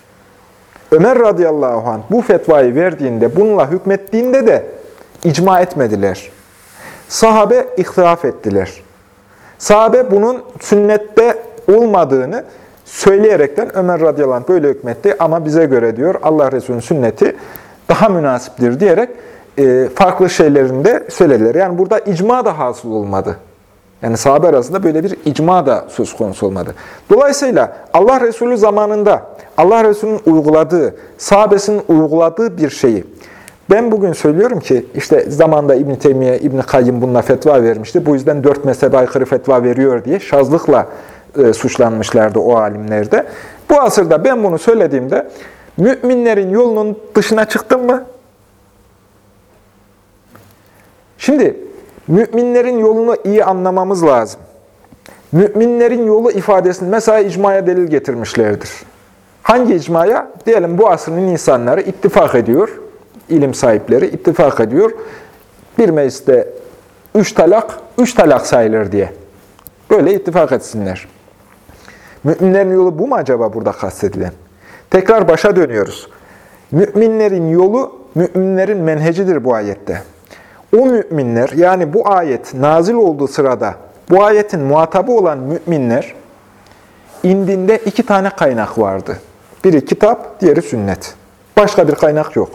Ömer radıyallahu anh bu fetvayı verdiğinde, bununla hükmettiğinde de icma etmediler. Sahabe ihtilaf ettiler. Sahabe bunun sünnette olmadığını söyleyerekten Ömer radıyallahu anh böyle hükmetti ama bize göre diyor Allah Resulü'nün sünneti daha münasiptir diyerek e, farklı şeylerinde söylediler. Yani burada icma da hasıl olmadı. Yani sahabe arasında böyle bir icma da söz konusu olmadı. Dolayısıyla Allah Resulü zamanında Allah Resulü'nün uyguladığı, sahabesinin uyguladığı bir şeyi ben bugün söylüyorum ki işte zamanda İbn Teymiye, İbn Kayyım bununla fetva vermişti. Bu yüzden dört mezhebe aykırı fetva veriyor diye şazlıkla e, suçlanmışlardı o alimlerde. Bu asırda ben bunu söylediğimde müminlerin yolunun dışına çıktım mı? Şimdi müminlerin yolunu iyi anlamamız lazım. Müminlerin yolu ifadesini mesela icmaya delil getirmişlerdir. Hangi icmaya? Diyelim bu asrın insanları ittifak ediyor ilim sahipleri ittifak ediyor. Bir mecliste üç talak, üç talak sayılır diye. Böyle ittifak etsinler. Müminlerin yolu bu mu acaba burada kastedilen? Tekrar başa dönüyoruz. Müminlerin yolu, müminlerin menhecidir bu ayette. O müminler, yani bu ayet nazil olduğu sırada, bu ayetin muhatabı olan müminler, indinde iki tane kaynak vardı. Biri kitap, diğeri sünnet. Başka bir kaynak yok.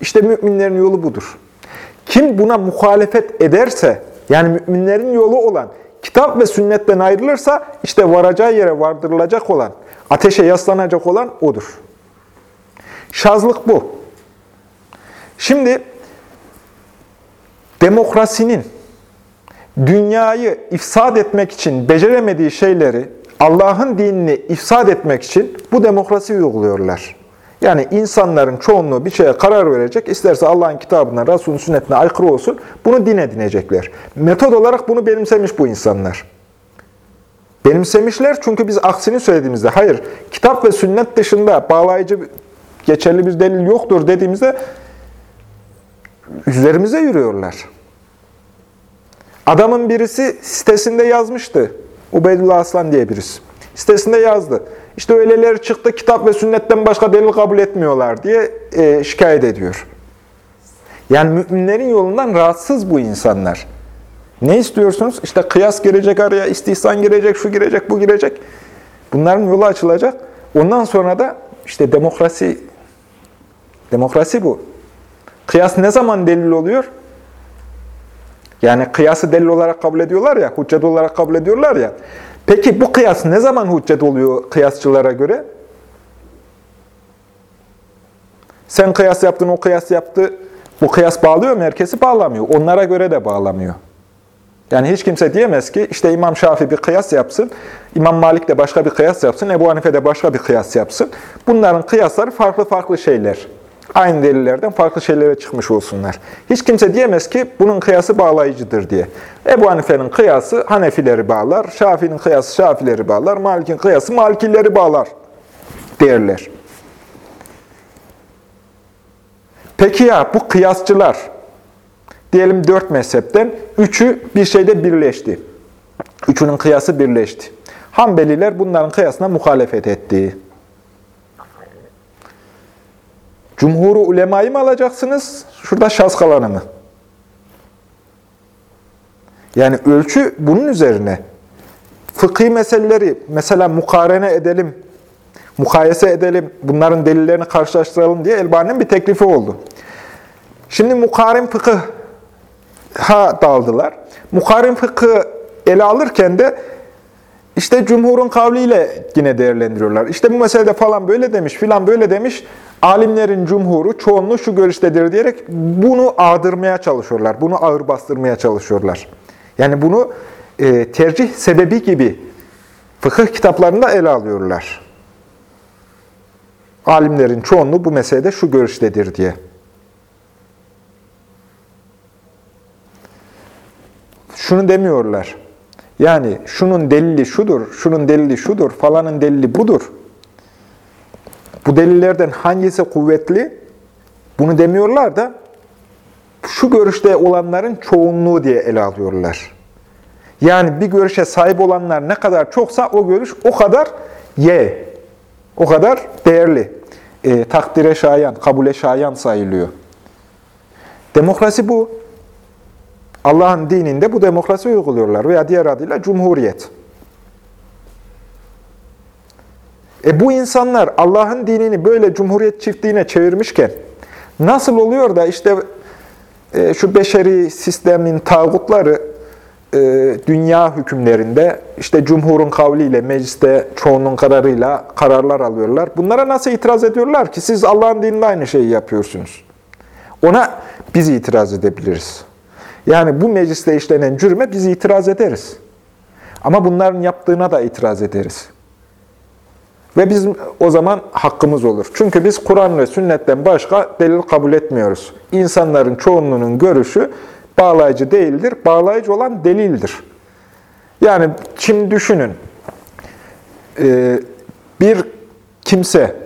İşte müminlerin yolu budur. Kim buna muhalefet ederse, yani müminlerin yolu olan kitap ve sünnetten ayrılırsa, işte varacağı yere vardırılacak olan, ateşe yaslanacak olan odur. Şazlık bu. Şimdi demokrasinin dünyayı ifsad etmek için beceremediği şeyleri Allah'ın dinini ifsad etmek için bu demokrasiyi uyguluyorlar. Yani insanların çoğunluğu bir şeye karar verecek. İsterse Allah'ın kitabına, Resulün sünnetine aykırı olsun. Bunu din edinecekler. Metod olarak bunu benimsemiş bu insanlar. Benimsemişler çünkü biz aksini söylediğimizde, hayır, kitap ve sünnet dışında bağlayıcı, geçerli bir delil yoktur dediğimizde üzerimize yürüyorlar. Adamın birisi sitesinde yazmıştı. Ubeydullah Aslan diye birisi. Sitesinde yazdı. İşte öyleleri çıktı kitap ve sünnetten başka delil kabul etmiyorlar diye e, şikayet ediyor. Yani müminlerin yolundan rahatsız bu insanlar. Ne istiyorsunuz? İşte kıyas girecek araya, istihsan girecek, şu girecek, bu girecek. Bunların yolu açılacak. Ondan sonra da işte demokrasi, demokrasi bu. Kıyas ne zaman delil oluyor? Yani kıyası delil olarak kabul ediyorlar ya, hüccet olarak kabul ediyorlar ya. Peki bu kıyas ne zaman hüccet oluyor kıyasçılara göre? Sen kıyas yaptın, o kıyas yaptı. Bu kıyas bağlıyor mu? Herkesi bağlamıyor. Onlara göre de bağlamıyor. Yani hiç kimse diyemez ki işte İmam Şafii bir kıyas yapsın, İmam Malik de başka bir kıyas yapsın, Ebu Hanife de başka bir kıyas yapsın. Bunların kıyasları farklı farklı şeyler. Aynı delillerden farklı şeylere çıkmış olsunlar. Hiç kimse diyemez ki bunun kıyası bağlayıcıdır diye. Ebu Hanife'nin kıyası Hanefileri bağlar, Şafii'nin kıyası Şafileri bağlar, Malik'in kıyası Malikileri bağlar derler. Peki ya bu kıyasçılar, diyelim dört mezhepten, üçü bir şeyde birleşti. Üçünün kıyası birleşti. Hanbeliler bunların kıyasına muhalefet etti. Cumhuru ulemayı mı alacaksınız? Şurada şaz kalanı mı? Yani ölçü bunun üzerine. Fıkhi meseleleri mesela mukarene edelim, mukayese edelim, bunların delillerini karşılaştıralım diye Elbani'nin bir teklifi oldu. Şimdi mukarin fıkıh ha daldılar. Mukarin fıkı ele alırken de işte cumhurun kavliyle yine değerlendiriyorlar. İşte bu meselede falan böyle demiş, filan böyle demiş. Alimlerin cumhuru, çoğunluğu şu görüştedir diyerek bunu ağdırmaya çalışıyorlar. Bunu ağır bastırmaya çalışıyorlar. Yani bunu e, tercih sebebi gibi fıkıh kitaplarında ele alıyorlar. Alimlerin çoğunluğu bu meselede şu görüştedir diye. Şunu demiyorlar. Yani şunun delili şudur, şunun delili şudur, falanın delili budur. Bu delillerden hangisi kuvvetli? Bunu demiyorlar da şu görüşte olanların çoğunluğu diye ele alıyorlar. Yani bir görüşe sahip olanlar ne kadar çoksa o görüş o kadar ye, o kadar değerli. E, takdire şayan, kabule şayan sayılıyor. Demokrasi bu. Allah'ın dininde bu demokrasi uyguluyorlar veya diğer adıyla cumhuriyet. E bu insanlar Allah'ın dinini böyle cumhuriyet çiftliğine çevirmişken nasıl oluyor da işte e, şu beşeri sistemin tağutları e, dünya hükümlerinde işte cumhurun kavliyle, mecliste çoğunun kararıyla kararlar alıyorlar. Bunlara nasıl itiraz ediyorlar ki siz Allah'ın dininde aynı şeyi yapıyorsunuz? Ona biz itiraz edebiliriz. Yani bu mecliste işlenen cürme biz itiraz ederiz. Ama bunların yaptığına da itiraz ederiz. Ve bizim o zaman hakkımız olur. Çünkü biz Kur'an ve sünnetten başka delil kabul etmiyoruz. İnsanların çoğunluğunun görüşü bağlayıcı değildir. Bağlayıcı olan delildir. Yani şimdi düşünün. Ee, bir kimse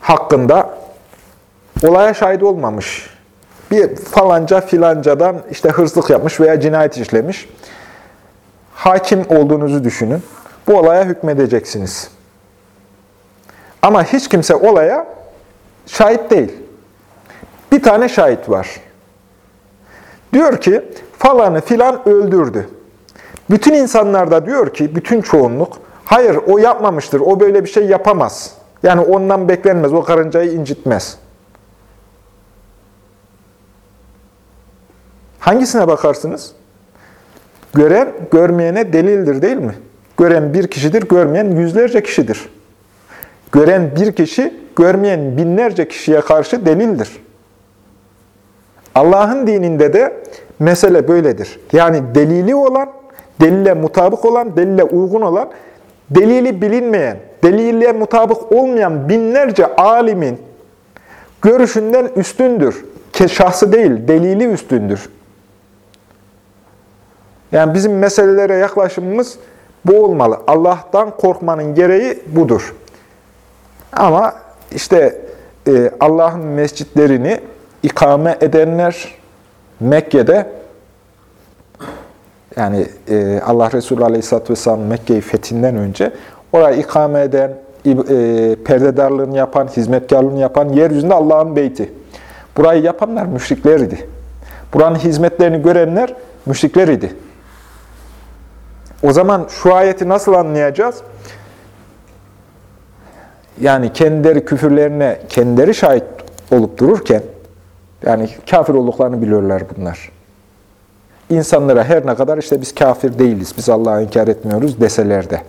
hakkında olaya şahit olmamış. Bir falanca filancadan işte hırsızlık yapmış veya cinayet işlemiş. Hakim olduğunuzu düşünün. Bu olaya hükmedeceksiniz. Ama hiç kimse olaya şahit değil. Bir tane şahit var. Diyor ki falanı filan öldürdü. Bütün insanlar da diyor ki, bütün çoğunluk, hayır o yapmamıştır, o böyle bir şey yapamaz. Yani ondan beklenmez, o karıncayı incitmez. Hangisine bakarsınız? Gören, görmeyene delildir değil mi? Gören bir kişidir, görmeyen yüzlerce kişidir. Gören bir kişi, görmeyen binlerce kişiye karşı delildir. Allah'ın dininde de mesele böyledir. Yani delili olan, delile mutabık olan, delile uygun olan, delili bilinmeyen, delille mutabık olmayan binlerce alimin görüşünden üstündür. Şahsı değil, delili üstündür. Yani bizim meselelere yaklaşımımız Bu olmalı. Allah'tan korkmanın gereği budur. Ama işte e, Allah'ın mescitlerini ikame edenler Mekke'de yani e, Allah Resulü Aleyhisselatü Vesselam Mekke'yi fethinden önce orayı ikame eden, e, perdedarlığını yapan, hizmetkarlığını yapan yeryüzünde Allah'ın beyti. Burayı yapanlar müşrikler idi. Buranın hizmetlerini görenler müşrikler idi. O zaman şu ayeti nasıl anlayacağız? Yani kendileri küfürlerine kendileri şahit olup dururken, yani kafir olduklarını biliyorlar bunlar. İnsanlara her ne kadar işte biz kafir değiliz, biz Allah'ı inkar etmiyoruz deseler de.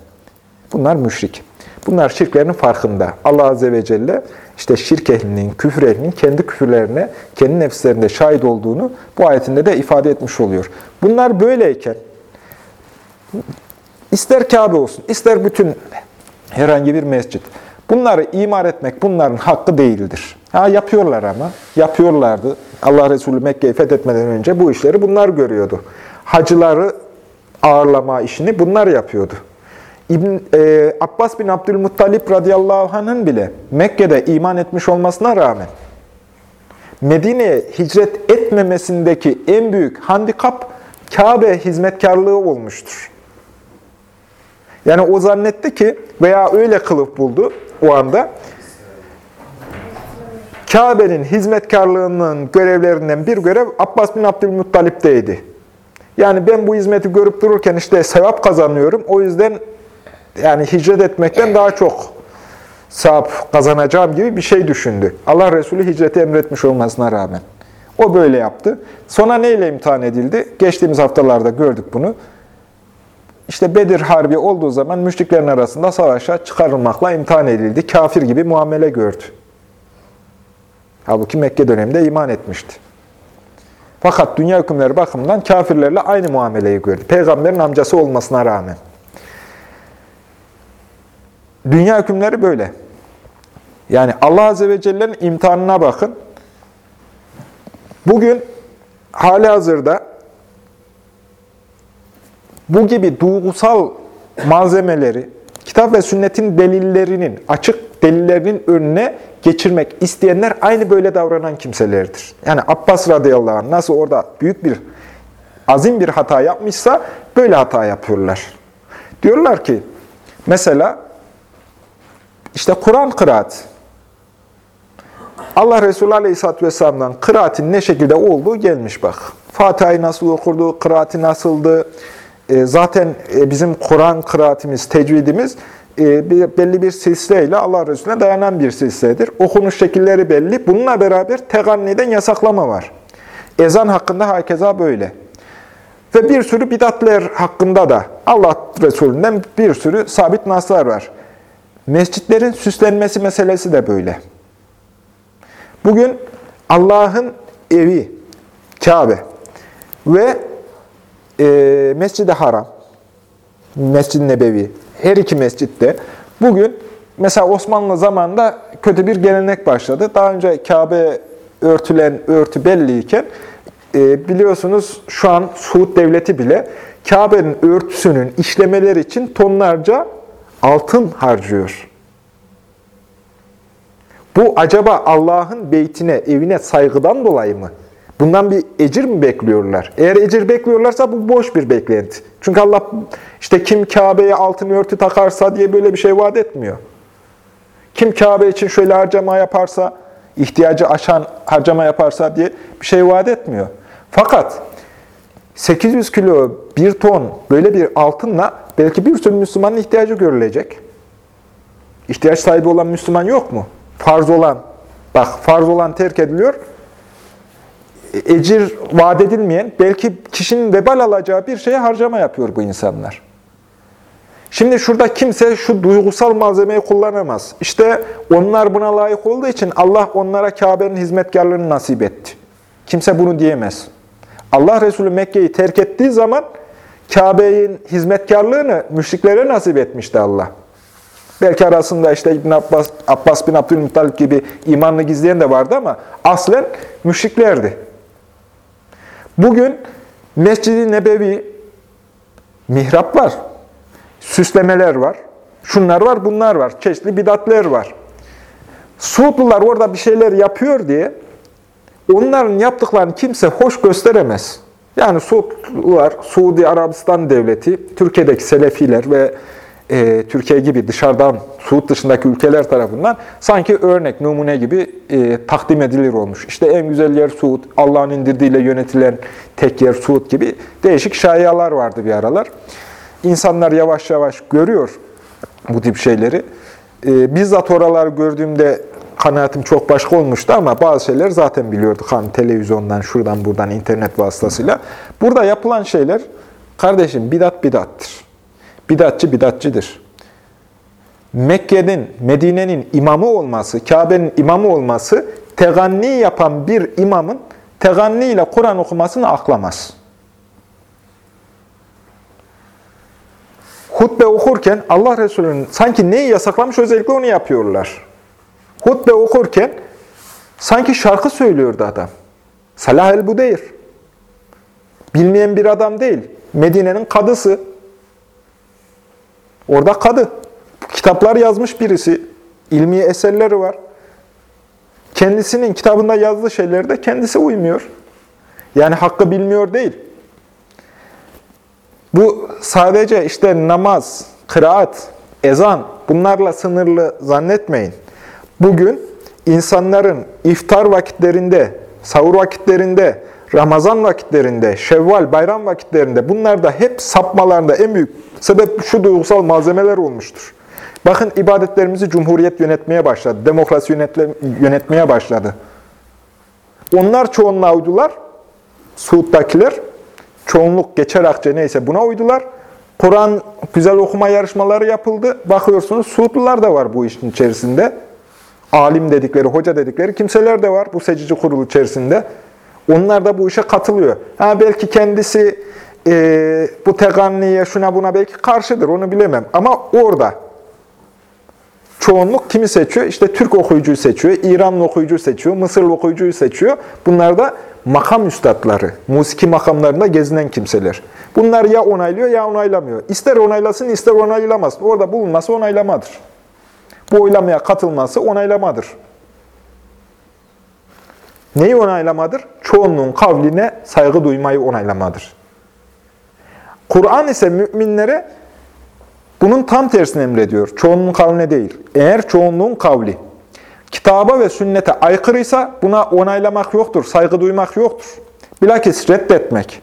Bunlar müşrik. Bunlar şirklerinin farkında. Allah Azze ve Celle işte şirk ehlinin, küfür ehlinin kendi küfürlerine, kendi nefislerinde şahit olduğunu bu ayetinde de ifade etmiş oluyor. Bunlar böyleyken ister Kabe olsun, ister bütün herhangi bir mescit. Bunları imar etmek bunların hakkı değildir. Ha yapıyorlar ama. Yapıyorlardı. Allah Resulü Mekke'yi fethetmeden önce bu işleri bunlar görüyordu. Hacıları ağırlama işini bunlar yapıyordu. İbn, e, Abbas bin Abdülmuttalip radıyallahu anh'ın bile Mekke'de iman etmiş olmasına rağmen Medine'ye hicret etmemesindeki en büyük handikap Kabe hizmetkarlığı olmuştur. Yani o zannetti ki veya öyle kılıf buldu o anda. Kabe'nin hizmetkarlığının görevlerinden bir görev Abbas bin Abdülmuttalip'teydi. Yani ben bu hizmeti görüp dururken işte sevap kazanıyorum. O yüzden yani hicret etmekten daha çok sevap kazanacağım gibi bir şey düşündü. Allah Resulü hicreti emretmiş olmasına rağmen. O böyle yaptı. Sonra neyle imtihan edildi? Geçtiğimiz haftalarda gördük bunu. İşte Bedir Harbi olduğu zaman müşriklerin arasında savaşa çıkarılmakla imtihan edildi. Kafir gibi muamele gördü. Halbuki Mekke döneminde iman etmişti. Fakat dünya hükümleri bakımından kafirlerle aynı muameleyi gördü. Peygamberin amcası olmasına rağmen. Dünya hükümleri böyle. Yani Allah Azze ve Celle'nin imtihanına bakın. Bugün hali hazırda bu gibi duygusal malzemeleri, kitap ve sünnetin delillerinin, açık delillerinin önüne geçirmek isteyenler aynı böyle davranan kimselerdir. Yani Abbas radıyallahu anh nasıl orada büyük bir, azim bir hata yapmışsa böyle hata yapıyorlar. Diyorlar ki, mesela işte Kur'an kıraat. Allah Resulü Aleyhisselatü Vesselam'dan kıraatin ne şekilde olduğu gelmiş bak. Fatiha'yı nasıl okurdu, kıraati nasıldı, e, zaten e, bizim Kur'an kıraatimiz, tecvidimiz e, belli bir silsileyle Allah Resulüne dayanan bir silsiledir. Okunuş şekilleri belli. Bununla beraber teganniden yasaklama var. Ezan hakkında herkese böyle. Ve bir sürü bidatler hakkında da Allah Resulü'nden bir sürü sabit naslar var. Mescitlerin süslenmesi meselesi de böyle. Bugün Allah'ın evi, Kabe ve e, Mescid-i Haram, Mescid-i Nebevi, her iki mescitte bugün mesela Osmanlı zamanında kötü bir gelenek başladı. Daha önce Kabe örtülen örtü belliyken e, biliyorsunuz şu an Suud Devleti bile Kabe'nin örtüsünün işlemeleri için tonlarca altın harcıyor. Bu acaba Allah'ın beytine, evine saygıdan dolayı mı? Bundan bir ecir mi bekliyorlar? Eğer ecir bekliyorlarsa bu boş bir beklenti. Çünkü Allah işte kim Kabe'ye altın örtü takarsa diye böyle bir şey vaat etmiyor. Kim Kabe için şöyle harcama yaparsa, ihtiyacı aşan harcama yaparsa diye bir şey vaat etmiyor. Fakat 800 kilo, 1 ton böyle bir altınla belki bir sürü Müslümanın ihtiyacı görülecek. İhtiyaç sahibi olan Müslüman yok mu? Farz olan, bak farz olan terk ediliyor, ecir vaat edilmeyen, belki kişinin vebal alacağı bir şeye harcama yapıyor bu insanlar. Şimdi şurada kimse şu duygusal malzemeyi kullanamaz. İşte onlar buna layık olduğu için Allah onlara Kabe'nin hizmetkarlığını nasip etti. Kimse bunu diyemez. Allah Resulü Mekke'yi terk ettiği zaman Kabe'nin hizmetkarlığını müşriklere nasip etmişti Allah. Belki arasında işte İbn Abbas, Abbas bin Abdülmuttalip gibi imanlı gizleyen de vardı ama aslen müşriklerdi. Bugün Mescid-i Nebevi mihrap var. süslemeler var. Şunlar var, bunlar var. Çeşitli bidatler var. Suudlular orada bir şeyler yapıyor diye onların yaptıklarını kimse hoş gösteremez. Yani Suudlular, Suudi Arabistan Devleti, Türkiye'deki Selefiler ve e, Türkiye gibi dışarıdan, Suud dışındaki ülkeler tarafından sanki örnek, numune gibi e, takdim edilir olmuş. İşte en güzel yer Suud, Allah'ın indirdiğiyle yönetilen tek yer Suud gibi değişik şayialar vardı bir aralar. İnsanlar yavaş yavaş görüyor bu tip şeyleri. E, bizzat oraları gördüğümde kanaatim çok başka olmuştu ama bazı şeyler zaten biliyorduk. Hani televizyondan, şuradan buradan, internet vasıtasıyla. Burada yapılan şeyler, kardeşim bidat bidattır. Bidatçı bidatçıdır. Mekke'nin, Medine'nin imamı olması, Kabe'nin imamı olması, teganni yapan bir imamın teganni ile Kur'an okumasını aklamaz. Hutbe okurken Allah Resulü'nün sanki neyi yasaklamış özellikle onu yapıyorlar. Hutbe okurken sanki şarkı söylüyordu adam. Salah el-Budeyr. Bilmeyen bir adam değil. Medine'nin kadısı. Orada kadı. Kitaplar yazmış birisi. İlmi eserleri var. Kendisinin kitabında yazdığı şeylerde kendisi uymuyor. Yani hakkı bilmiyor değil. Bu sadece işte namaz, kıraat, ezan bunlarla sınırlı zannetmeyin. Bugün insanların iftar vakitlerinde, sahur vakitlerinde, Ramazan vakitlerinde, Şevval, bayram vakitlerinde bunlarda hep sapmalarında en büyük sebep şu duygusal malzemeler olmuştur. Bakın ibadetlerimizi cumhuriyet yönetmeye başladı, demokrasi yönetmeye başladı. Onlar çoğunluğa uydular, Suud'dakiler, çoğunluk geçer akçe neyse buna uydular. Kur'an güzel okuma yarışmaları yapıldı. Bakıyorsunuz Suudlular da var bu işin içerisinde. Alim dedikleri, hoca dedikleri kimseler de var bu secici kurulu içerisinde. Onlar da bu işe katılıyor. Ha, belki kendisi e, bu teganniye, şuna buna belki karşıdır, onu bilemem. Ama orada çoğunluk kimi seçiyor? İşte Türk okuyucuyu seçiyor, İranlı okuyucuyu seçiyor, Mısırlı okuyucuyu seçiyor. Bunlar da makam üstadları, musiki makamlarında gezinen kimseler. Bunlar ya onaylıyor ya onaylamıyor. İster onaylasın, ister onaylamasın. Orada bulunması onaylamadır. Bu oylamaya katılması onaylamadır. Neyi onaylamadır? Çoğunluğun kavline saygı duymayı onaylamadır. Kur'an ise müminlere bunun tam tersini emrediyor. Çoğunluğun kavline değil. Eğer çoğunluğun kavli kitaba ve sünnete aykırıysa buna onaylamak yoktur, saygı duymak yoktur. Bilakis reddetmek.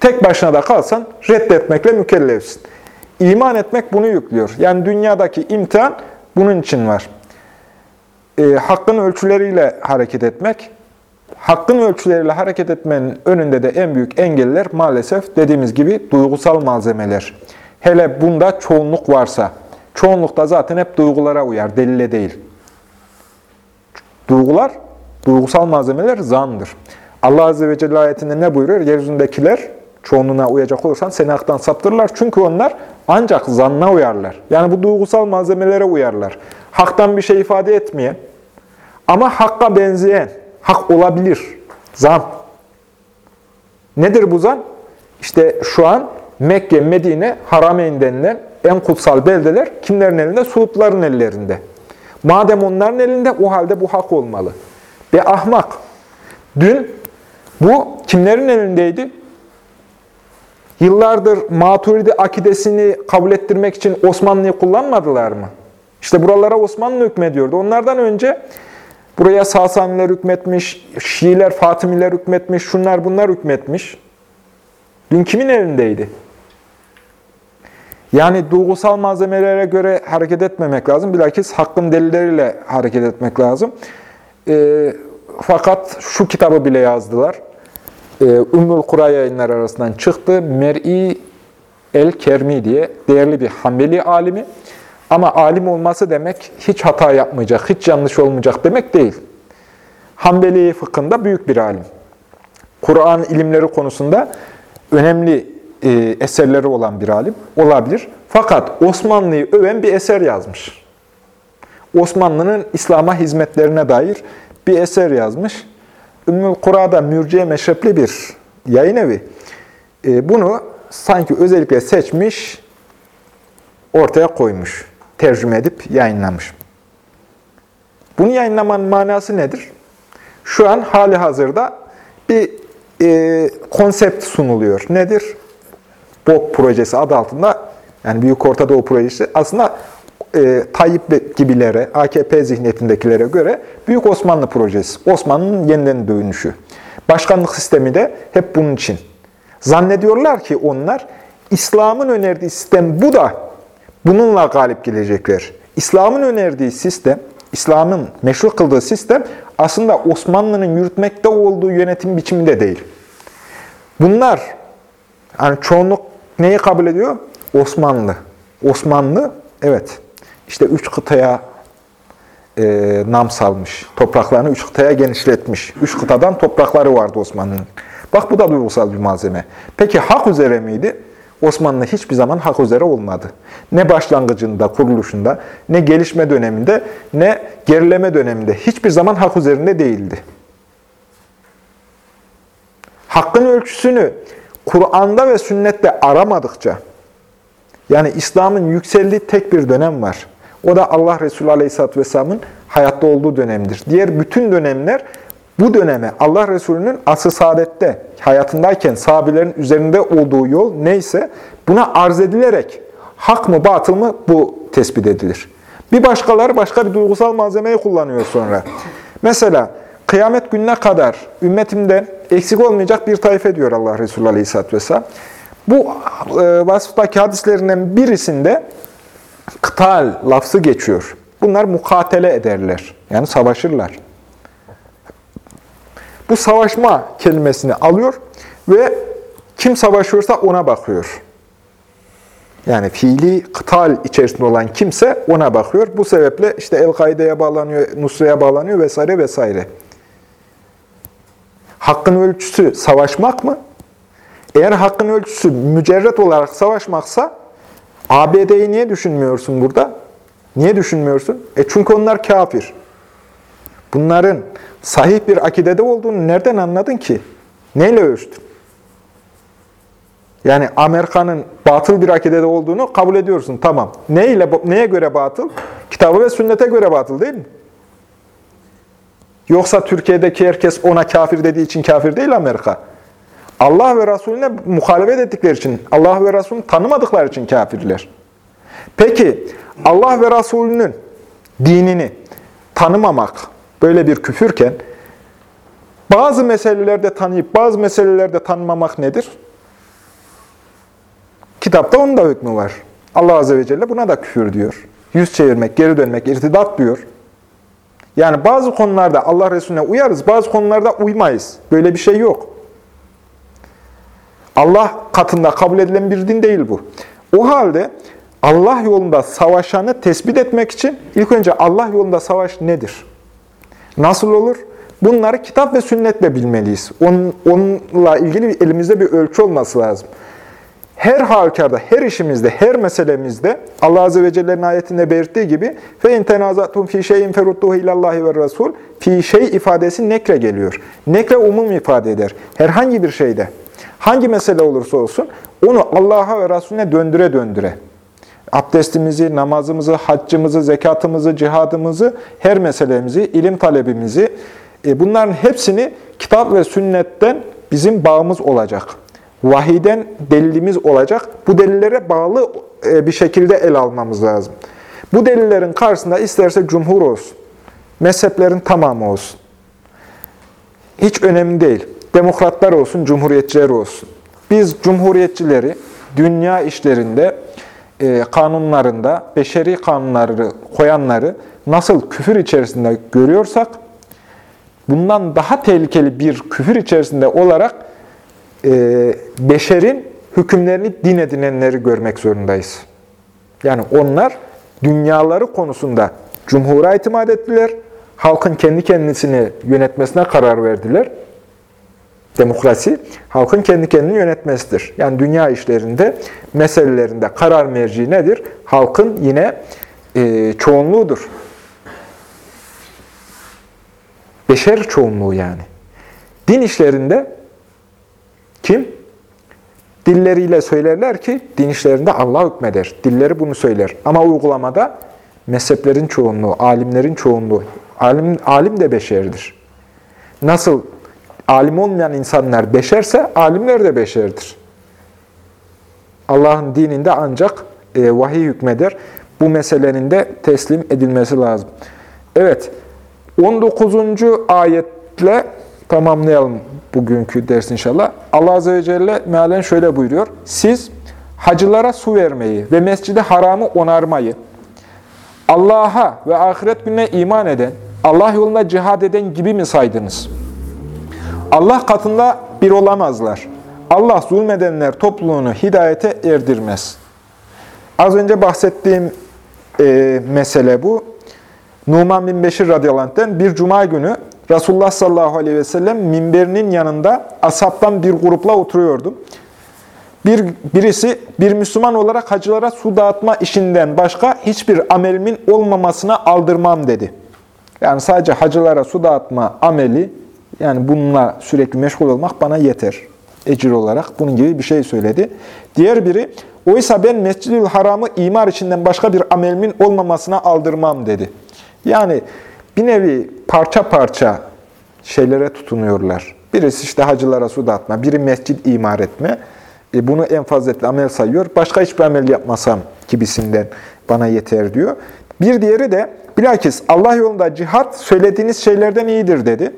Tek başına da kalsan reddetmekle mükellefsin. İman etmek bunu yüklüyor. Yani dünyadaki imtihan bunun için var. E, hakkın ölçüleriyle hareket etmek, hakkın ölçüleriyle hareket etmenin önünde de en büyük engeller maalesef dediğimiz gibi duygusal malzemeler. Hele bunda çoğunluk varsa, çoğunluk da zaten hep duygulara uyar, delile değil. Duygular, duygusal malzemeler zandır. Allah Azze ve Celle ayetinde ne buyuruyor? Yeryüzündekiler çoğunluğuna uyacak olursan seni haktan saptırırlar. Çünkü onlar ancak zanna uyarlar. Yani bu duygusal malzemelere uyarlar. Haktan bir şey ifade etmeyen ama hakka benzeyen, hak olabilir. Zan. Nedir bu zan? İşte şu an Mekke, Medine, Harameyn denilen en kutsal beldeler kimlerin elinde? Suudların ellerinde. Madem onların elinde o halde bu hak olmalı. Ve ahmak. Dün bu kimlerin elindeydi? Yıllardır Maturidi akidesini kabul ettirmek için Osmanlı'yı kullanmadılar mı? İşte buralara Osmanlı hükmediyordu. Onlardan önce buraya Sasaniler hükmetmiş, Şiiler, Fatimiler hükmetmiş, şunlar bunlar hükmetmiş. Dün kimin elindeydi? Yani duygusal malzemelere göre hareket etmemek lazım. Bilakis hakkın delilleriyle hareket etmek lazım. E, fakat şu kitabı bile yazdılar. Ümmül Kura yayınlar arasından çıktı. Mer'i el-Kermi diye değerli bir Hanbeli alimi. Ama alim olması demek hiç hata yapmayacak, hiç yanlış olmayacak demek değil. Hanbeli fıkhında büyük bir alim. Kur'an ilimleri konusunda önemli e, eserleri olan bir alim olabilir. Fakat Osmanlı'yı öven bir eser yazmış. Osmanlı'nın İslam'a hizmetlerine dair bir eser yazmış. Ümmül Kura'da mürciye meşrepli bir yayın evi. E, bunu sanki özellikle seçmiş, ortaya koymuş, tercüme edip yayınlamış. Bunu yayınlamanın manası nedir? Şu an hali hazırda bir e, konsept sunuluyor. Nedir? BOK projesi adı altında, yani Büyük Orta Doğu projesi aslında e, Tayyip gibilere, AKP zihniyetindekilere göre Büyük Osmanlı projesi. Osmanlı'nın yeniden dönüşü. Başkanlık sistemi de hep bunun için. Zannediyorlar ki onlar İslam'ın önerdiği sistem bu da bununla galip gelecekler. İslam'ın önerdiği sistem, İslam'ın meşru kıldığı sistem aslında Osmanlı'nın yürütmekte olduğu yönetim biçimi de değil. Bunlar, yani çoğunluk neyi kabul ediyor? Osmanlı. Osmanlı, evet, işte üç kıtaya e, nam salmış. Topraklarını üç kıtaya genişletmiş. Üç kıtadan toprakları vardı Osmanlı'nın. Bak bu da duygusal bir malzeme. Peki hak üzere miydi? Osmanlı hiçbir zaman hak üzere olmadı. Ne başlangıcında, kuruluşunda, ne gelişme döneminde, ne gerileme döneminde hiçbir zaman hak üzerinde değildi. Hakkın ölçüsünü Kur'an'da ve sünnette aramadıkça, yani İslam'ın yükseldiği tek bir dönem var. O da Allah Resulü Aleyhisselatü Vesselam'ın hayatta olduğu dönemdir. Diğer bütün dönemler bu döneme Allah Resulü'nün asıl saadette, hayatındayken sahabelerin üzerinde olduğu yol neyse buna arz edilerek hak mı batıl mı bu tespit edilir. Bir başkaları başka bir duygusal malzemeyi kullanıyor sonra. Mesela kıyamet gününe kadar ümmetimden eksik olmayacak bir taife diyor Allah Resulü Aleyhisselatü Vesselam. Bu e, vasıftaki hadislerinden birisinde kıtal lafzı geçiyor. Bunlar mukatele ederler. Yani savaşırlar. Bu savaşma kelimesini alıyor ve kim savaşıyorsa ona bakıyor. Yani fiili kıtal içerisinde olan kimse ona bakıyor. Bu sebeple işte El-Kaide'ye bağlanıyor, Nusra'ya bağlanıyor vesaire vesaire. Hakkın ölçüsü savaşmak mı? Eğer hakkın ölçüsü mücerret olarak savaşmaksa ABD'yi niye düşünmüyorsun burada? Niye düşünmüyorsun? E çünkü onlar kafir. Bunların sahih bir akidede olduğunu nereden anladın ki? Neyle ölçtün? Yani Amerika'nın batıl bir akidede olduğunu kabul ediyorsun. Tamam. Neyle, neye göre batıl? Kitabı ve sünnete göre batıl değil mi? Yoksa Türkiye'deki herkes ona kafir dediği için kafir değil Amerika. Allah ve Resulüne muhalefet ettikleri için, Allah ve Resulünü tanımadıkları için kafirler. Peki Allah ve Resulünün dinini tanımamak böyle bir küfürken bazı meselelerde tanıyıp bazı meselelerde tanımamak nedir? Kitapta onun da hükmü var. Allah Azze ve Celle buna da küfür diyor. Yüz çevirmek, geri dönmek, irtidat diyor. Yani bazı konularda Allah Resulüne uyarız, bazı konularda uymayız. Böyle bir şey yok. Allah katında kabul edilen bir din değil bu. O halde Allah yolunda savaşanı tespit etmek için ilk önce Allah yolunda savaş nedir? Nasıl olur? Bunları kitap ve sünnetle bilmeliyiz. Onun, onunla ilgili elimizde bir ölçü olması lazım. Her halükarda, her işimizde, her meselemizde Allah Azze ve Celle'nin ayetinde belirttiği gibi fe in fi şeyin ferudduhu ilallahi ve rasul fi şey ifadesi nekre geliyor. Nekre umum ifade eder. Herhangi bir şeyde, hangi mesele olursa olsun onu Allah'a ve Resulüne döndüre döndüre. Abdestimizi, namazımızı, haccımızı, zekatımızı, cihadımızı, her meselemizi, ilim talebimizi, e, bunların hepsini kitap ve sünnetten bizim bağımız olacak. Vahiden delilimiz olacak. Bu delillere bağlı e, bir şekilde el almamız lazım. Bu delillerin karşısında isterse cumhur olsun, mezheplerin tamamı olsun. Hiç önemli değil. Demokratlar olsun, cumhuriyetçiler olsun. Biz cumhuriyetçileri dünya işlerinde, e, kanunlarında, beşeri kanunları koyanları nasıl küfür içerisinde görüyorsak, bundan daha tehlikeli bir küfür içerisinde olarak e, beşerin hükümlerini din edinenleri görmek zorundayız. Yani onlar dünyaları konusunda cumhura itimat ettiler, halkın kendi kendisini yönetmesine karar verdiler. Demokrasi, halkın kendi kendini yönetmesidir. Yani dünya işlerinde, meselelerinde karar merci nedir? Halkın yine e, çoğunluğudur. Beşer çoğunluğu yani. Din işlerinde kim? Dilleriyle söylerler ki din işlerinde Allah hükmeder. Dilleri bunu söyler. Ama uygulamada mezheplerin çoğunluğu, alimlerin çoğunluğu, alim, alim de beşerdir. Nasıl alim olmayan insanlar beşerse alimler de beşerdir. Allah'ın dininde ancak e, vahiy hükmeder. Bu meselenin de teslim edilmesi lazım. Evet, 19. ayetle tamamlayalım bugünkü ders inşallah. Allah Azze ve Celle mealen şöyle buyuruyor. Siz hacılara su vermeyi ve mescidi haramı onarmayı, Allah'a ve ahiret gününe iman eden, Allah yolunda cihad eden gibi mi saydınız? Allah katında bir olamazlar. Allah zulmedenler topluluğunu hidayete erdirmez. Az önce bahsettiğim e, mesele bu. Numan bin Beşir radıyallahu bir cuma günü Resulullah sallallahu aleyhi ve sellem minberinin yanında asaptan bir grupla oturuyordu. Bir, birisi bir Müslüman olarak hacılara su dağıtma işinden başka hiçbir amelimin olmamasına aldırmam dedi. Yani sadece hacılara su dağıtma ameli, yani bununla sürekli meşgul olmak bana yeter. Ecir olarak bunun gibi bir şey söyledi. Diğer biri, oysa ben Mescid-ül Haram'ı imar içinden başka bir amelimin olmamasına aldırmam dedi. Yani bir nevi parça parça şeylere tutunuyorlar. Birisi işte hacılara su dağıtma, biri mescid imar etme. E bunu en faziletli amel sayıyor. Başka hiçbir amel yapmasam gibisinden bana yeter diyor. Bir diğeri de bilakis Allah yolunda cihat söylediğiniz şeylerden iyidir dedi.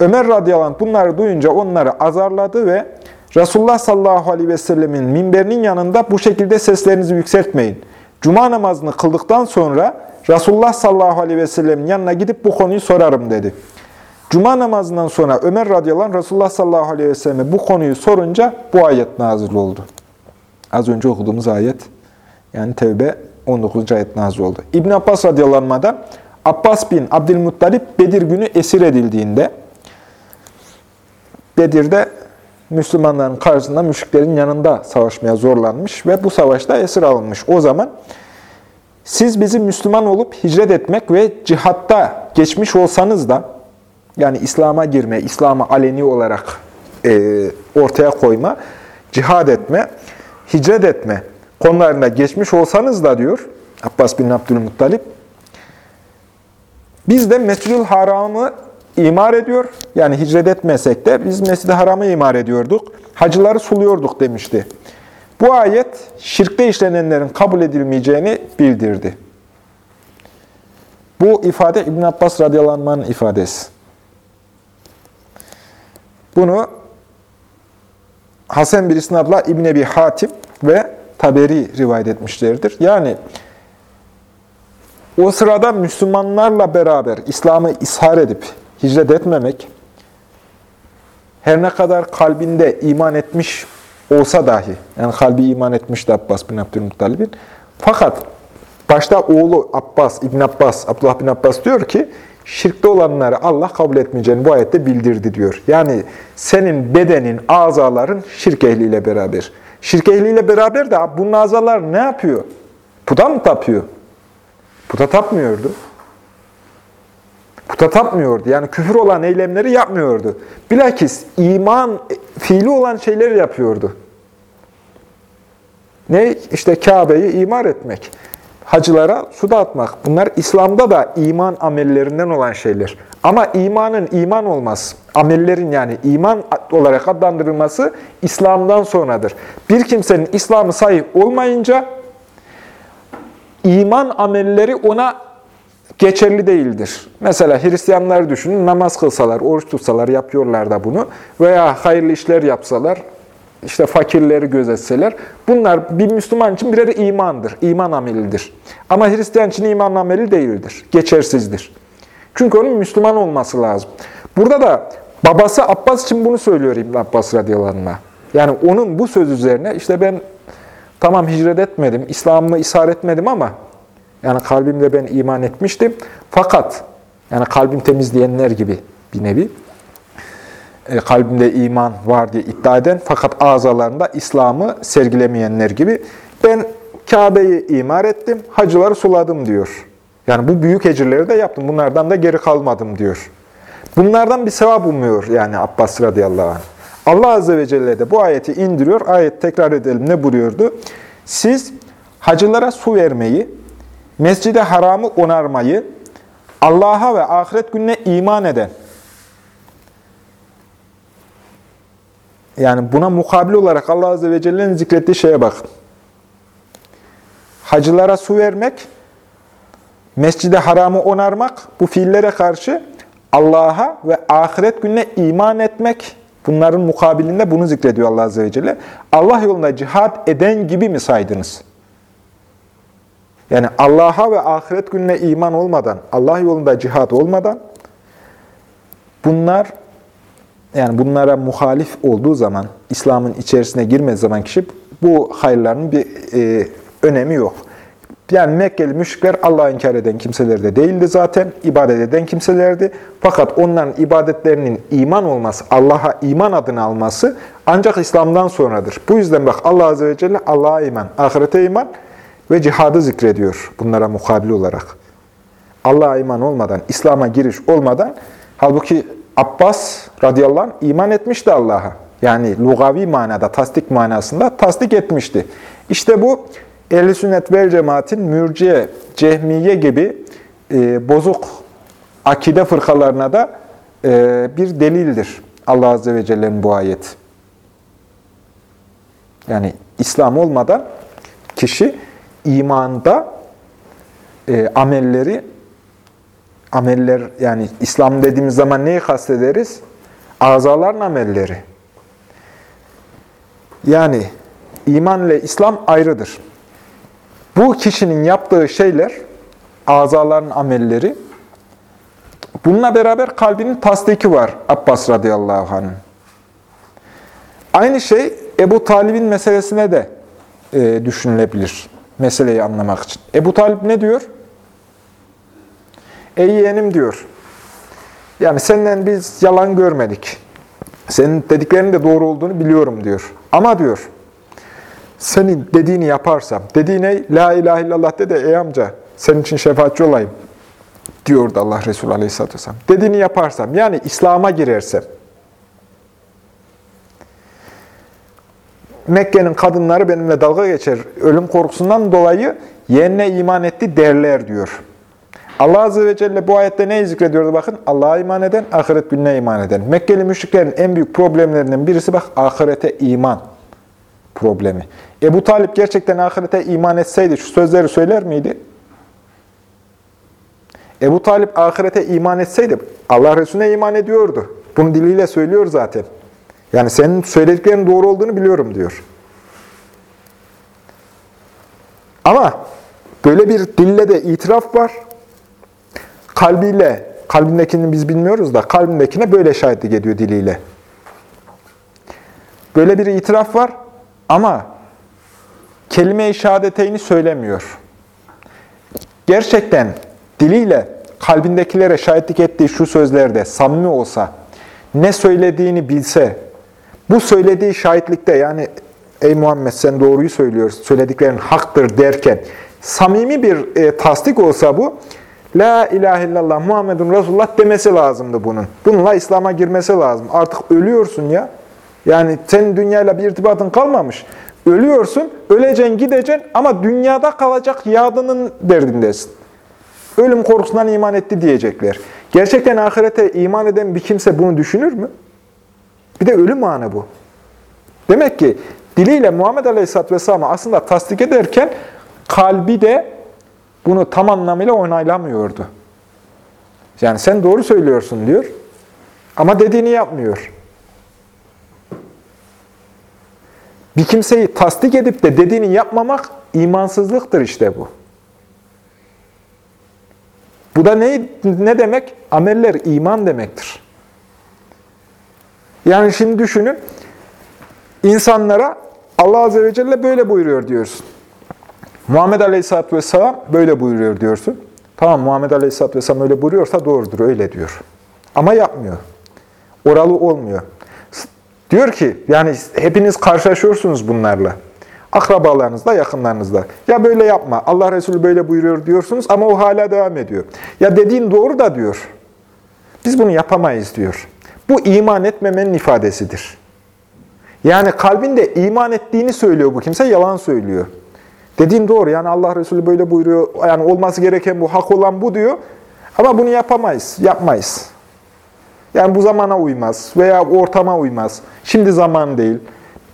Ömer radıyallahu anh bunları duyunca onları azarladı ve Resulullah sallallahu aleyhi ve sellemin minberinin yanında bu şekilde seslerinizi yükseltmeyin. Cuma namazını kıldıktan sonra Resulullah sallallahu aleyhi ve sellemin yanına gidip bu konuyu sorarım dedi. Cuma namazından sonra Ömer radıyallahu anh Resulullah sallallahu aleyhi ve selleme bu konuyu sorunca bu ayet nazil oldu. Az önce okuduğumuz ayet yani Tevbe 19. ayet nazil oldu. İbn Abbas radıyallahu anh'dan Abbas bin Abdülmuttalip Bedir günü esir edildiğinde Bedir'de Müslümanların karşısında müşriklerin yanında savaşmaya zorlanmış ve bu savaşta esir alınmış. O zaman siz bizim Müslüman olup hicret etmek ve cihatta geçmiş olsanız da, yani İslam'a girme, İslam'ı aleni olarak e, ortaya koyma, cihad etme, hicret etme konularında geçmiş olsanız da diyor Abbas bin Abdülmuttalip, biz de Mescid-ül Haram'ı imar ediyor. Yani hicret etmesek de biz Mescid-i Haram'ı imar ediyorduk. Hacıları suluyorduk demişti. Bu ayet şirkte işlenenlerin kabul edilmeyeceğini bildirdi. Bu ifade İbn Abbas radıyallahu ifadesi. Bunu Hasan bir isnadla İbn Ebi Hatim ve Taberi rivayet etmişlerdir. Yani o sırada Müslümanlarla beraber İslam'ı ishar edip hicret etmemek, her ne kadar kalbinde iman etmiş olsa dahi, yani kalbi iman etmişti Abbas bin Abdülmuttalib'in. Fakat başta oğlu Abbas, İbn Abbas, Abdullah bin Abbas diyor ki, şirkte olanları Allah kabul etmeyeceğini bu ayette bildirdi diyor. Yani senin bedenin, azaların şirk ehliyle beraber. Şirk ehliyle beraber de bunun azalar ne yapıyor? Puta mı tapıyor? Puta tapmıyordu. Puta tapmıyordu. Yani küfür olan eylemleri yapmıyordu. Bilakis iman fiili olan şeyleri yapıyordu. Ne? İşte Kabe'yi imar etmek. Hacılara su dağıtmak. Bunlar İslam'da da iman amellerinden olan şeyler. Ama imanın iman olmaz. Amellerin yani iman olarak adlandırılması İslam'dan sonradır. Bir kimsenin İslam'ı sahih olmayınca iman amelleri ona geçerli değildir. Mesela Hristiyanlar düşünün, namaz kılsalar, oruç tutsalar, yapıyorlar da bunu veya hayırlı işler yapsalar, işte fakirleri gözetseler, bunlar bir Müslüman için birer imandır, iman amelidir. Ama Hristiyan için iman ameli değildir, geçersizdir. Çünkü onun Müslüman olması lazım. Burada da babası Abbas için bunu söylüyor İbn Abbas radıyallahu. Yani onun bu söz üzerine işte ben tamam hicret etmedim, İslam'ımı ishar etmedim ama yani kalbimde ben iman etmiştim. Fakat yani kalbim temizleyenler gibi bir nevi e, kalbimde iman var diye iddia eden fakat ağzalarında İslam'ı sergilemeyenler gibi ben Kabe'yi imar ettim, hacıları suladım diyor. Yani bu büyük ecirleri de yaptım. Bunlardan da geri kalmadım diyor. Bunlardan bir sevap umuyor yani Abbas radıyallahu anh. Allah Azze ve Celle de bu ayeti indiriyor. Ayet tekrar edelim ne buyuruyordu? Siz hacılara su vermeyi, mescide haramı onarmayı, Allah'a ve ahiret gününe iman eden, yani buna mukabil olarak Allah Azze ve Celle'nin zikrettiği şeye bakın. Hacılara su vermek, mescide haramı onarmak, bu fiillere karşı Allah'a ve ahiret gününe iman etmek, bunların mukabilinde bunu zikrediyor Allah Azze ve Celle. Allah yolunda cihat eden gibi mi saydınız? Yani Allah'a ve ahiret gününe iman olmadan, Allah yolunda cihat olmadan, bunlar yani bunlara muhalif olduğu zaman, İslam'ın içerisine girmez zaman kişi bu hayırların bir e, önemi yok. Yani Mekkeli müşrikler Allah'ı inkar eden kimseler de değildi zaten, ibadet eden kimselerdi. Fakat onların ibadetlerinin iman olması, Allah'a iman adını alması ancak İslam'dan sonradır. Bu yüzden bak Allah Azze ve Celle Allah'a iman, ahirete iman ve cihadı zikrediyor bunlara mukabil olarak. Allah'a iman olmadan, İslam'a giriş olmadan, halbuki Abbas radıyallahu anh iman etmişti Allah'a. Yani lugavi manada, tasdik manasında tasdik etmişti. İşte bu Ehl-i Sünnet vel Cemaat'in mürciye, cehmiye gibi e, bozuk akide fırkalarına da e, bir delildir Allah Azze ve Celle'nin bu ayet. Yani İslam olmadan kişi imanda e, amelleri ameller yani İslam dediğimiz zaman neyi kastederiz? Azaların amelleri. Yani iman ile İslam ayrıdır. Bu kişinin yaptığı şeyler, azaların amelleri, bununla beraber kalbinin tasdiki var Abbas radıyallahu anh'ın. Aynı şey Ebu Talib'in meselesine de e, düşünülebilir. Meseleyi anlamak için. Ebu Talib ne diyor? Ey yeğenim diyor. Yani senden biz yalan görmedik. Senin dediklerinin de doğru olduğunu biliyorum diyor. Ama diyor, senin dediğini yaparsam, dediğine la ilahe illallah de de ey amca senin için şefaatçi olayım diyordu Allah Resulü Aleyhisselatü Vesselam. Dediğini yaparsam, yani İslam'a girersem, Mekke'nin kadınları benimle dalga geçer. Ölüm korkusundan dolayı yeğenine iman etti derler diyor. Allah Azze ve Celle bu ayette neyi zikrediyordu bakın? Allah'a iman eden, ahiret gününe iman eden. Mekkeli müşriklerin en büyük problemlerinden birisi bak ahirete iman problemi. Ebu Talip gerçekten ahirete iman etseydi şu sözleri söyler miydi? Ebu Talip ahirete iman etseydi Allah Resulüne iman ediyordu. Bunu diliyle söylüyor zaten. Yani senin söylediklerinin doğru olduğunu biliyorum diyor. Ama böyle bir dille de itiraf var. Kalbiyle, kalbindekini biz bilmiyoruz da kalbindekine böyle şahitlik ediyor diliyle. Böyle bir itiraf var ama kelime-i şehadeteyni söylemiyor. Gerçekten diliyle kalbindekilere şahitlik ettiği şu sözlerde samimi olsa, ne söylediğini bilse, bu söylediği şahitlikte yani ey Muhammed sen doğruyu söylüyorsun, söylediklerin haktır derken samimi bir e, tasdik olsa bu, La ilahe illallah Muhammedun Resulullah demesi lazımdı bunun. Bununla İslam'a girmesi lazım. Artık ölüyorsun ya. Yani senin dünyayla bir irtibatın kalmamış. Ölüyorsun, öleceksin, gideceksin ama dünyada kalacak yadının derdindesin. Ölüm korkusundan iman etti diyecekler. Gerçekten ahirete iman eden bir kimse bunu düşünür mü? Bir de ölüm anı bu. Demek ki diliyle Muhammed Aleyhisselatü Vesselam'ı aslında tasdik ederken kalbi de bunu tam anlamıyla onaylamıyordu. Yani sen doğru söylüyorsun diyor ama dediğini yapmıyor. Bir kimseyi tasdik edip de dediğini yapmamak imansızlıktır işte bu. Bu da ne, ne demek? Ameller iman demektir. Yani şimdi düşünün, insanlara Allah Azze ve Celle böyle buyuruyor diyorsun. Muhammed Aleyhisselatü Vesselam böyle buyuruyor diyorsun. Tamam Muhammed Aleyhisselatü Vesselam öyle buyuruyorsa doğrudur, öyle diyor. Ama yapmıyor. Oralı olmuyor. Diyor ki, yani hepiniz karşılaşıyorsunuz bunlarla. Akrabalarınızla, yakınlarınızla. Ya böyle yapma, Allah Resulü böyle buyuruyor diyorsunuz ama o hala devam ediyor. Ya dediğin doğru da diyor. Biz bunu yapamayız diyor. Bu iman etmemenin ifadesidir. Yani kalbinde iman ettiğini söylüyor bu kimse, yalan söylüyor. Dediğin doğru. Yani Allah Resulü böyle buyuruyor. Yani olması gereken bu, hak olan bu diyor. Ama bunu yapamayız, yapmayız. Yani bu zamana uymaz veya ortama uymaz. Şimdi zaman değil.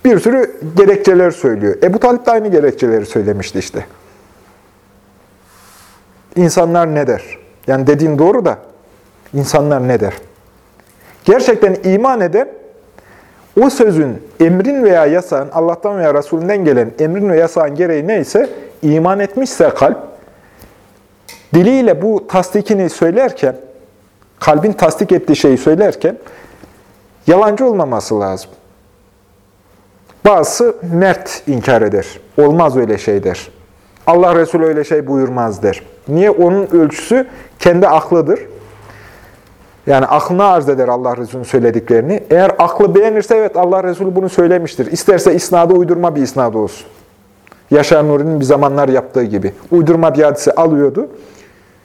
Bir sürü gerekçeler söylüyor. Ebu Talip de aynı gerekçeleri söylemişti işte. İnsanlar ne der? Yani dediğin doğru da insanlar ne der? Gerçekten iman eden o sözün, emrin veya yasağın, Allah'tan veya Resulünden gelen emrin ve yasağın gereği neyse, iman etmişse kalp, diliyle bu tasdikini söylerken, kalbin tasdik ettiği şeyi söylerken, yalancı olmaması lazım. Bazısı mert inkar eder. Olmaz öyle şey der. Allah Resulü öyle şey buyurmaz der. Niye? Onun ölçüsü kendi aklıdır. Yani aklına arz eder Allah Resulü'nün söylediklerini. Eğer aklı beğenirse evet Allah Resulü bunu söylemiştir. İsterse isnadı uydurma bir isnadı olsun. Yaşar Nuri'nin bir zamanlar yaptığı gibi. Uydurma bir hadise alıyordu.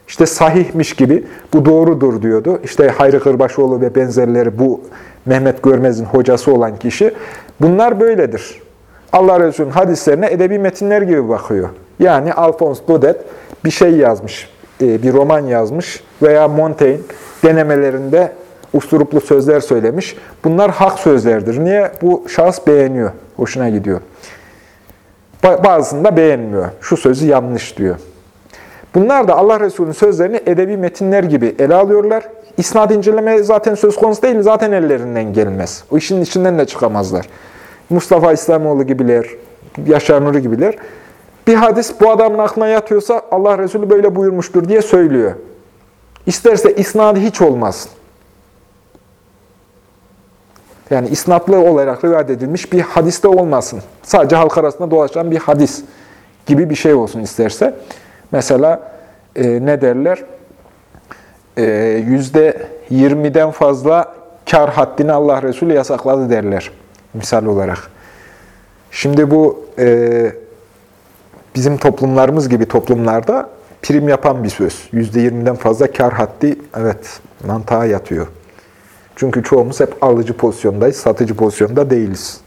İşte sahihmiş gibi bu doğrudur diyordu. İşte Hayri Kırbaşoğlu ve benzerleri bu Mehmet Görmez'in hocası olan kişi. Bunlar böyledir. Allah Resulü'nün hadislerine edebi metinler gibi bakıyor. Yani Alphonse Daudet bir şey yazmış, bir roman yazmış veya Montaigne denemelerinde usturuplu sözler söylemiş. Bunlar hak sözlerdir. Niye? Bu şahıs beğeniyor, hoşuna gidiyor. Bazısında beğenmiyor. Şu sözü yanlış diyor. Bunlar da Allah Resulü'nün sözlerini edebi metinler gibi ele alıyorlar. İsnad inceleme zaten söz konusu değil, zaten ellerinden gelmez. O işin içinden de çıkamazlar. Mustafa İslamoğlu gibiler, Yaşar Nuri gibiler. Bir hadis bu adamın aklına yatıyorsa Allah Resulü böyle buyurmuştur diye söylüyor. İsterse isnadı hiç olmasın. Yani isnatlı olarak rivayet edilmiş bir hadiste olmasın. Sadece halk arasında dolaşan bir hadis gibi bir şey olsun isterse. Mesela e, ne derler? E, yüzde yirmiden fazla kar haddini Allah Resulü yasakladı derler. Misal olarak. Şimdi bu e, bizim toplumlarımız gibi toplumlarda prim yapan bir söz. Yüzde yirmiden fazla kar haddi evet mantığa yatıyor. Çünkü çoğumuz hep alıcı pozisyondayız, satıcı pozisyonda değiliz.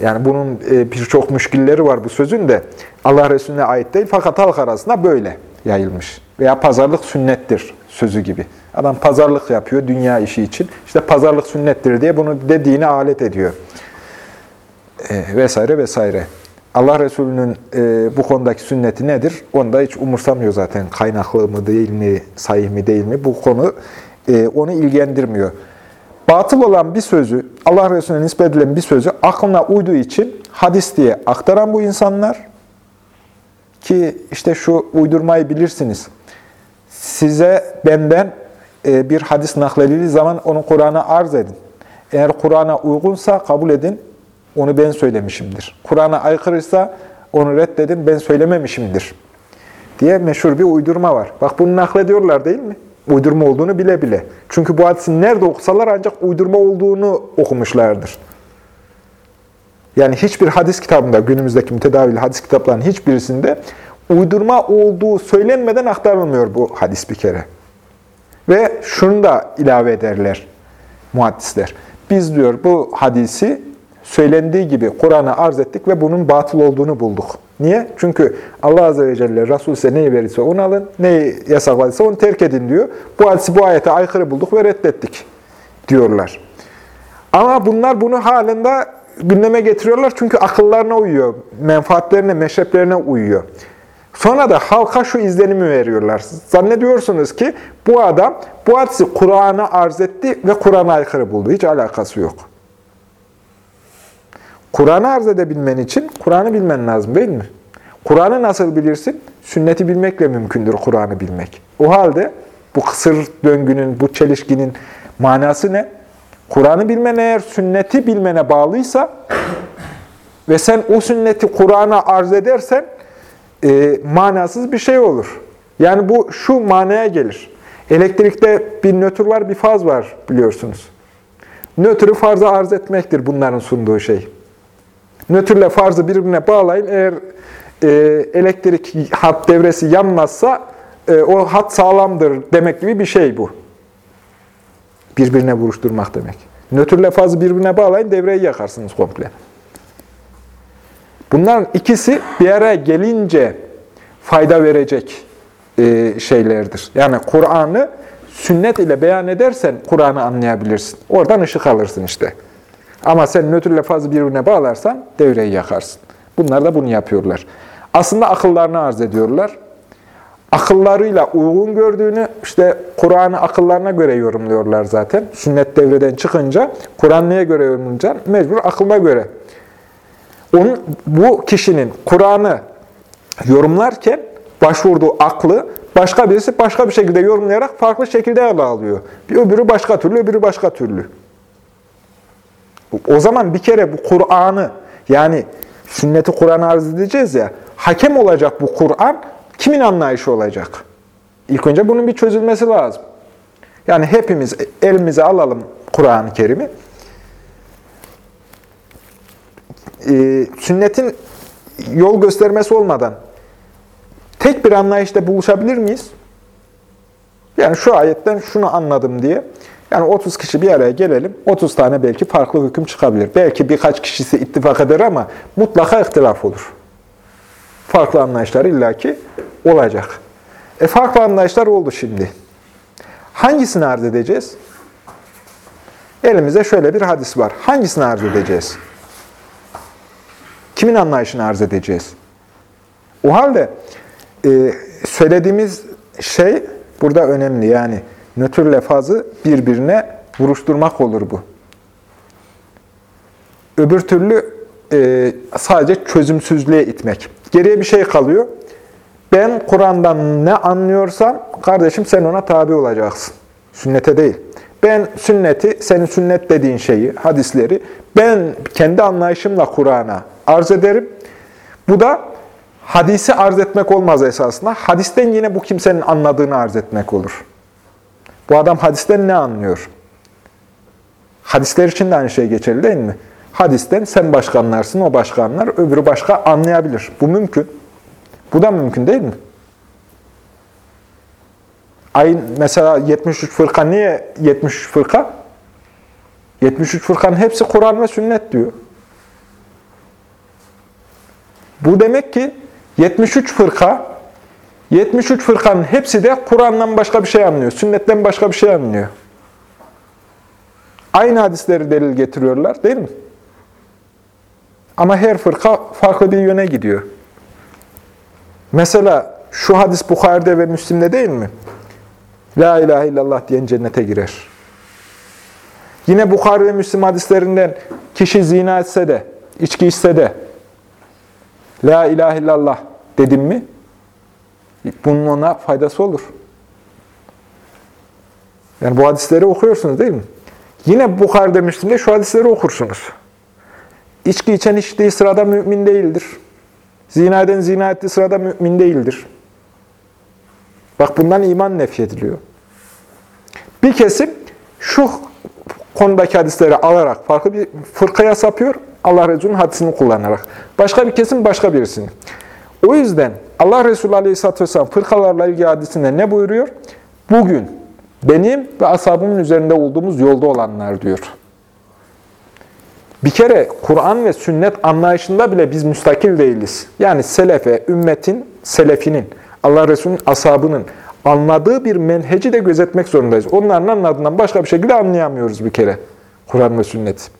Yani bunun e, birçok müşkilleri var bu sözün de Allah Resulüne ait değil fakat halk arasında böyle yayılmış. Veya pazarlık sünnettir sözü gibi. Adam pazarlık yapıyor dünya işi için. İşte pazarlık sünnettir diye bunu dediğini alet ediyor. E, vesaire vesaire. Allah Resulü'nün e, bu konudaki sünneti nedir? Onu da hiç umursamıyor zaten. Kaynaklı mı değil mi, sahih mi değil mi? Bu konu e, onu ilgilendirmiyor. Batıl olan bir sözü, Allah Resulüne nispet edilen bir sözü aklına uyduğu için hadis diye aktaran bu insanlar ki işte şu uydurmayı bilirsiniz. Size benden e, bir hadis nakledildiği zaman onu Kur'an'a arz edin. Eğer Kur'an'a uygunsa kabul edin, onu ben söylemişimdir. Kur'an'a aykırıysa onu reddedin, ben söylememişimdir diye meşhur bir uydurma var. Bak bunu naklediyorlar değil mi? Uydurma olduğunu bile bile. Çünkü bu hadisin nerede okusalar ancak uydurma olduğunu okumuşlardır. Yani hiçbir hadis kitabında, günümüzdeki mütedavil hadis kitaplarının hiçbirisinde uydurma olduğu söylenmeden aktarılmıyor bu hadis bir kere. Ve şunu da ilave ederler muhaddisler. Biz diyor bu hadisi söylendiği gibi Kur'an'a arz ettik ve bunun batıl olduğunu bulduk. Niye? Çünkü Allah Azze ve Celle Resul size neyi verirse onu alın, neyi yasakladıysa onu terk edin diyor. Bu hadisi bu ayete aykırı bulduk ve reddettik diyorlar. Ama bunlar bunu halinde gündeme getiriyorlar çünkü akıllarına uyuyor, menfaatlerine, meşreplerine uyuyor. Sonra da halka şu izlenimi veriyorlar. Zannediyorsunuz ki bu adam bu hadisi Kur'an'a arz etti ve Kur'an'a aykırı buldu. Hiç alakası yok. Kur'an'ı arz edebilmen için Kur'an'ı bilmen lazım değil mi? Kur'an'ı nasıl bilirsin? Sünneti bilmekle mümkündür Kur'an'ı bilmek. O halde bu kısır döngünün, bu çelişkinin manası ne? Kur'an'ı bilmen eğer sünneti bilmene bağlıysa [clears throat] ve sen o sünneti Kur'an'a arz edersen e, manasız bir şey olur. Yani bu şu manaya gelir. Elektrikte bir nötr var, bir faz var biliyorsunuz. Nötrü farza arz etmektir bunların sunduğu şey. Nötrle farzı birbirine bağlayın. Eğer e, elektrik hat devresi yanmazsa e, o hat sağlamdır demek gibi bir şey bu. Birbirine vuruşturmak demek. Nötr lafazı birbirine bağlayın, devreyi yakarsınız komple. Bunların ikisi bir araya gelince fayda verecek e, şeylerdir. Yani Kur'an'ı sünnet ile beyan edersen Kur'an'ı anlayabilirsin. Oradan ışık alırsın işte. Ama sen nötrle fazla birbirine bağlarsan devreyi yakarsın. Bunlar da bunu yapıyorlar. Aslında akıllarını arz ediyorlar. Akıllarıyla uygun gördüğünü işte Kur'an'ı akıllarına göre yorumluyorlar zaten. Sünnet devreden çıkınca Kur'an neye göre yorumlanacak? Mecbur akılına göre. Onun, bu kişinin Kur'an'ı yorumlarken başvurduğu aklı başka birisi başka bir şekilde yorumlayarak farklı şekilde ele alıyor. Bir öbürü başka türlü, öbürü başka türlü. O zaman bir kere bu Kur'an'ı yani sünneti Kur'an'ı arz edeceğiz ya, hakem olacak bu Kur'an kimin anlayışı olacak? İlk önce bunun bir çözülmesi lazım. Yani hepimiz elimize alalım Kur'an-ı Kerim'i. Ee, sünnetin yol göstermesi olmadan tek bir anlayışta buluşabilir miyiz? Yani şu ayetten şunu anladım diye. Yani 30 kişi bir araya gelelim, 30 tane belki farklı hüküm çıkabilir. Belki birkaç kişisi ittifak eder ama mutlaka ihtilaf olur. Farklı anlayışlar illaki olacak. E farklı anlayışlar oldu şimdi. Hangisini arz edeceğiz? Elimizde şöyle bir hadis var. Hangisini arz edeceğiz? Kimin anlayışını arz edeceğiz? O halde e, söylediğimiz şey burada önemli. Yani nötr lefazı birbirine vuruşturmak olur bu. Öbür türlü e, sadece çözümsüzlüğe itmek. Geriye bir şey kalıyor. Ben Kur'an'dan ne anlıyorsam kardeşim sen ona tabi olacaksın. Sünnete değil. Ben sünneti, senin sünnet dediğin şeyi, hadisleri ben kendi anlayışımla Kur'an'a arz ederim. Bu da hadisi arz etmek olmaz esasında. Hadisten yine bu kimsenin anladığını arz etmek olur. Bu adam hadisten ne anlıyor? Hadisler için de aynı şey geçerli değil mi? Hadisten sen başka anlarsın, o başka anlar, öbürü başka anlayabilir. Bu mümkün. Bu da mümkün değil mi? Ay mesela 73 fırka niye 73 fırka? 73 fırkanın hepsi Kur'an ve sünnet diyor. Bu demek ki 73 fırka, 73 fırkanın hepsi de Kur'an'dan başka bir şey anlıyor, sünnetten başka bir şey anlıyor. Aynı hadisleri delil getiriyorlar değil mi? Ama her fırka farklı bir yöne gidiyor. Mesela şu hadis Bukhari'de ve Müslim'de değil mi? La ilahe illallah diyen cennete girer. Yine Bukhari ve Müslim hadislerinden kişi zina etse de, içki içse de, La ilahe illallah dedim mi, bunun ona faydası olur. Yani bu hadisleri okuyorsunuz değil mi? Yine Bukhari'de, Müslim'de şu hadisleri okursunuz. İçki içen içtiği sırada mümin değildir. Zina eden zina ettiği sırada mümin değildir. Bak bundan iman nefyediliyor. Bir kesim şu konudaki hadisleri alarak farklı bir fırkaya sapıyor. Allah Resulü'nün hadisini kullanarak. Başka bir kesim başka birisini. O yüzden Allah Resulü Aleyhisselatü Vesselam fırkalarla ilgili hadisinde ne buyuruyor? Bugün benim ve ashabımın üzerinde olduğumuz yolda olanlar diyor. Bir kere Kur'an ve sünnet anlayışında bile biz müstakil değiliz. Yani selefe, ümmetin, selefinin, Allah Resulü'nün ashabının anladığı bir menheci de gözetmek zorundayız. Onların anladığından başka bir şekilde anlayamıyoruz bir kere Kur'an ve sünnet.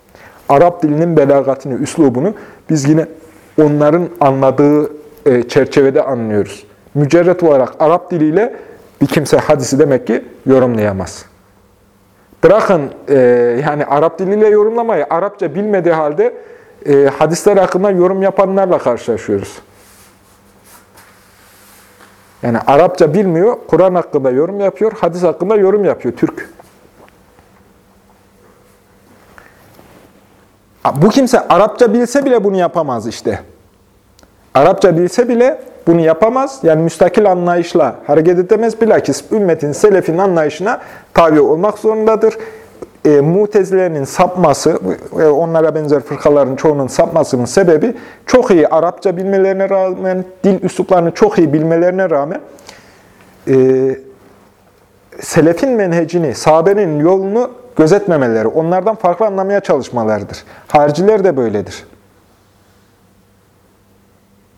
Arap dilinin belagatini, üslubunu biz yine onların anladığı e, çerçevede anlıyoruz. Mücerret olarak Arap diliyle bir kimse hadisi demek ki yorumlayamaz. Bırakın e, yani Arap diliyle yorumlamayı, Arapça bilmediği halde e, hadisler hakkında yorum yapanlarla karşılaşıyoruz. Yani Arapça bilmiyor, Kur'an hakkında yorum yapıyor, hadis hakkında yorum yapıyor, Türk. Bu kimse Arapça bilse bile bunu yapamaz işte. Arapça bilse bile bunu yapamaz. Yani müstakil anlayışla hareket edemez. Bilakis ümmetin, selefin anlayışına tabi olmak zorundadır. E, mutezilerin sapması, e, onlara benzer fırkaların çoğunun sapmasının sebebi çok iyi Arapça bilmelerine rağmen, dil üsluplarını çok iyi bilmelerine rağmen e, selefin menhecini, sahabenin yolunu gözetmemeleri, onlardan farklı anlamaya çalışmalarıdır. Hariciler de böyledir.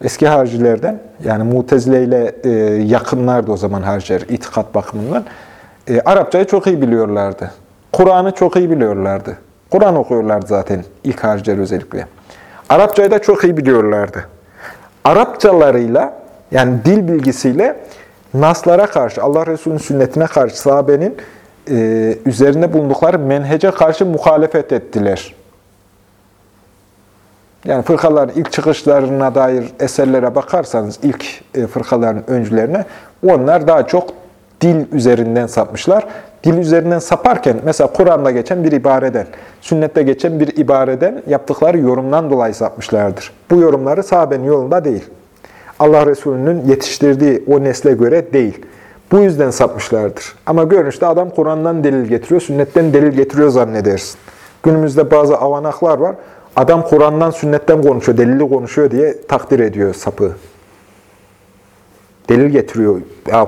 Eski haricilerden, yani Mutezile ile e, yakınlardı o zaman hariciler, itikat bakımından. E, Arapçayı çok iyi biliyorlardı. Kur'an'ı çok iyi biliyorlardı. Kur'an okuyorlardı zaten ilk hariciler özellikle. Arapçayı da çok iyi biliyorlardı. Arapçalarıyla, yani dil bilgisiyle naslara karşı, Allah Resulü'nün sünnetine karşı sahabenin e, üzerinde bulundukları menhece karşı muhalefet ettiler. Yani fırkaların ilk çıkışlarına dair eserlere bakarsanız, ilk e, fırkaların öncülerine, onlar daha çok dil üzerinden sapmışlar. Dil üzerinden saparken, mesela Kur'an'da geçen bir ibareden, sünnette geçen bir ibareden yaptıkları yorumdan dolayı sapmışlardır. Bu yorumları sahabenin yolunda değil. Allah Resulü'nün yetiştirdiği o nesle göre değil. Bu yüzden sapmışlardır. Ama görünüşte adam Kur'an'dan delil getiriyor, sünnetten delil getiriyor zannedersin. Günümüzde bazı avanaklar var. Adam Kur'an'dan, sünnetten konuşuyor, delili konuşuyor diye takdir ediyor sapı. Delil getiriyor.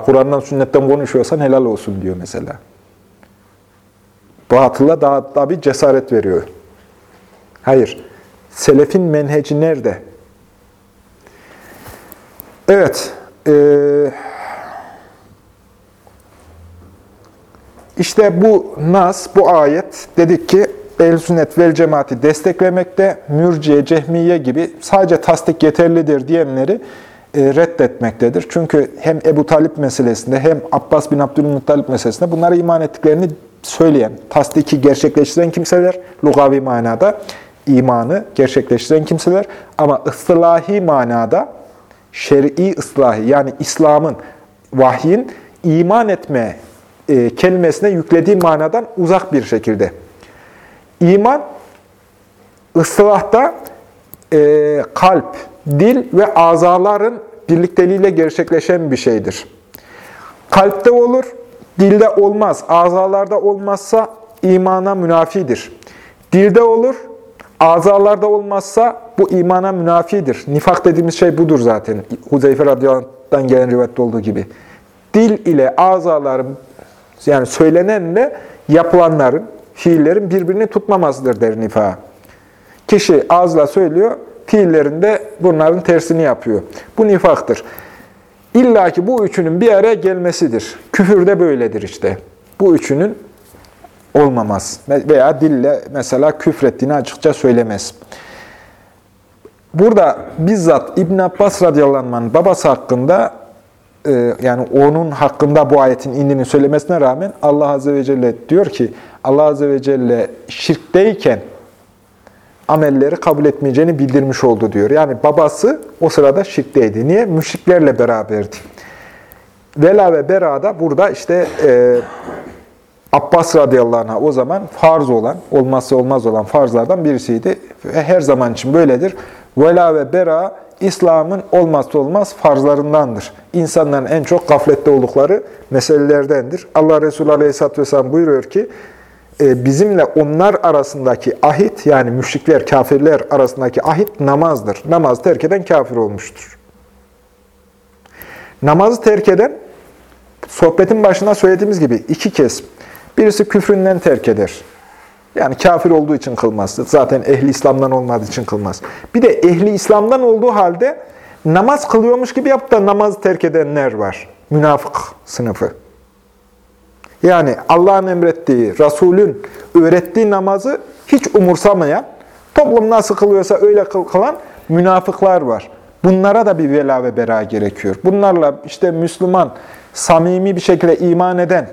Kur'an'dan, sünnetten konuşuyorsan helal olsun diyor mesela. Batıla daha, daha bir cesaret veriyor. Hayır. Selefin menheci nerede? Evet. Ee, işte bu nas, bu ayet dedik ki ehl sünnet vel cemaati desteklemekte, mürciye, cehmiye gibi sadece tasdik yeterlidir diyenleri e, reddetmektedir. Çünkü hem Ebu Talip meselesinde hem Abbas bin Abdülmuttalip meselesinde bunlara iman ettiklerini söyleyen, tasdiki gerçekleştiren kimseler, lugavi manada imanı gerçekleştiren kimseler ama ıslahi manada şer'i ıslahi yani İslam'ın, vahyin iman etme e, kelimesine yüklediği manadan uzak bir şekilde. İman, ıslahta e, kalp, dil ve azaların birlikteliğiyle gerçekleşen bir şeydir. Kalpte olur, dilde olmaz, azalarda olmazsa imana münafidir. Dilde olur, azalarda olmazsa bu imana münafidir. Nifak dediğimiz şey budur zaten. Huzeyfe radıyallahu gelen rivayette olduğu gibi. Dil ile azaların, yani söylenenle yapılanların, fiillerin birbirini tutmamasıdır der nifa. Kişi ağızla söylüyor, fiillerinde bunların tersini yapıyor. Bu nifaktır. İlla ki bu üçünün bir araya gelmesidir. Küfür de böyledir işte. Bu üçünün olmamaz. Veya dille mesela küfrettiğini açıkça söylemez. Burada bizzat İbn Abbas radıyallahu anh'ın babası hakkında yani onun hakkında bu ayetin indiğini söylemesine rağmen Allah azze ve celle diyor ki Allah azze ve celle şirkteyken amelleri kabul etmeyeceğini bildirmiş oldu diyor. Yani babası o sırada şirkteydi. Niye? Müşriklerle beraberdi. Vela ve Bera da burada işte e, Abbas radıyallahu anh'a o zaman farz olan, olmazsa olmaz olan farzlardan birisiydi. Her zaman için böyledir. Vela ve Bera İslam'ın olmazsa olmaz farzlarındandır. İnsanların en çok gaflette oldukları meselelerdendir. Allah Resulü Aleyhisselatü Vesselam buyuruyor ki, e, bizimle onlar arasındaki ahit, yani müşrikler, kafirler arasındaki ahit namazdır. Namaz terk eden kafir olmuştur. Namazı terk eden, sohbetin başında söylediğimiz gibi iki kez, birisi küfründen terk eder. Yani kafir olduğu için kılmaz. Zaten ehli İslam'dan olmadığı için kılmaz. Bir de ehli İslam'dan olduğu halde namaz kılıyormuş gibi yapıp da namazı terk edenler var. Münafık sınıfı. Yani Allah'ın emrettiği, Resul'ün öğrettiği namazı hiç umursamayan, toplum nasıl kılıyorsa öyle kılan münafıklar var. Bunlara da bir vela ve bera gerekiyor. Bunlarla işte Müslüman, samimi bir şekilde iman eden,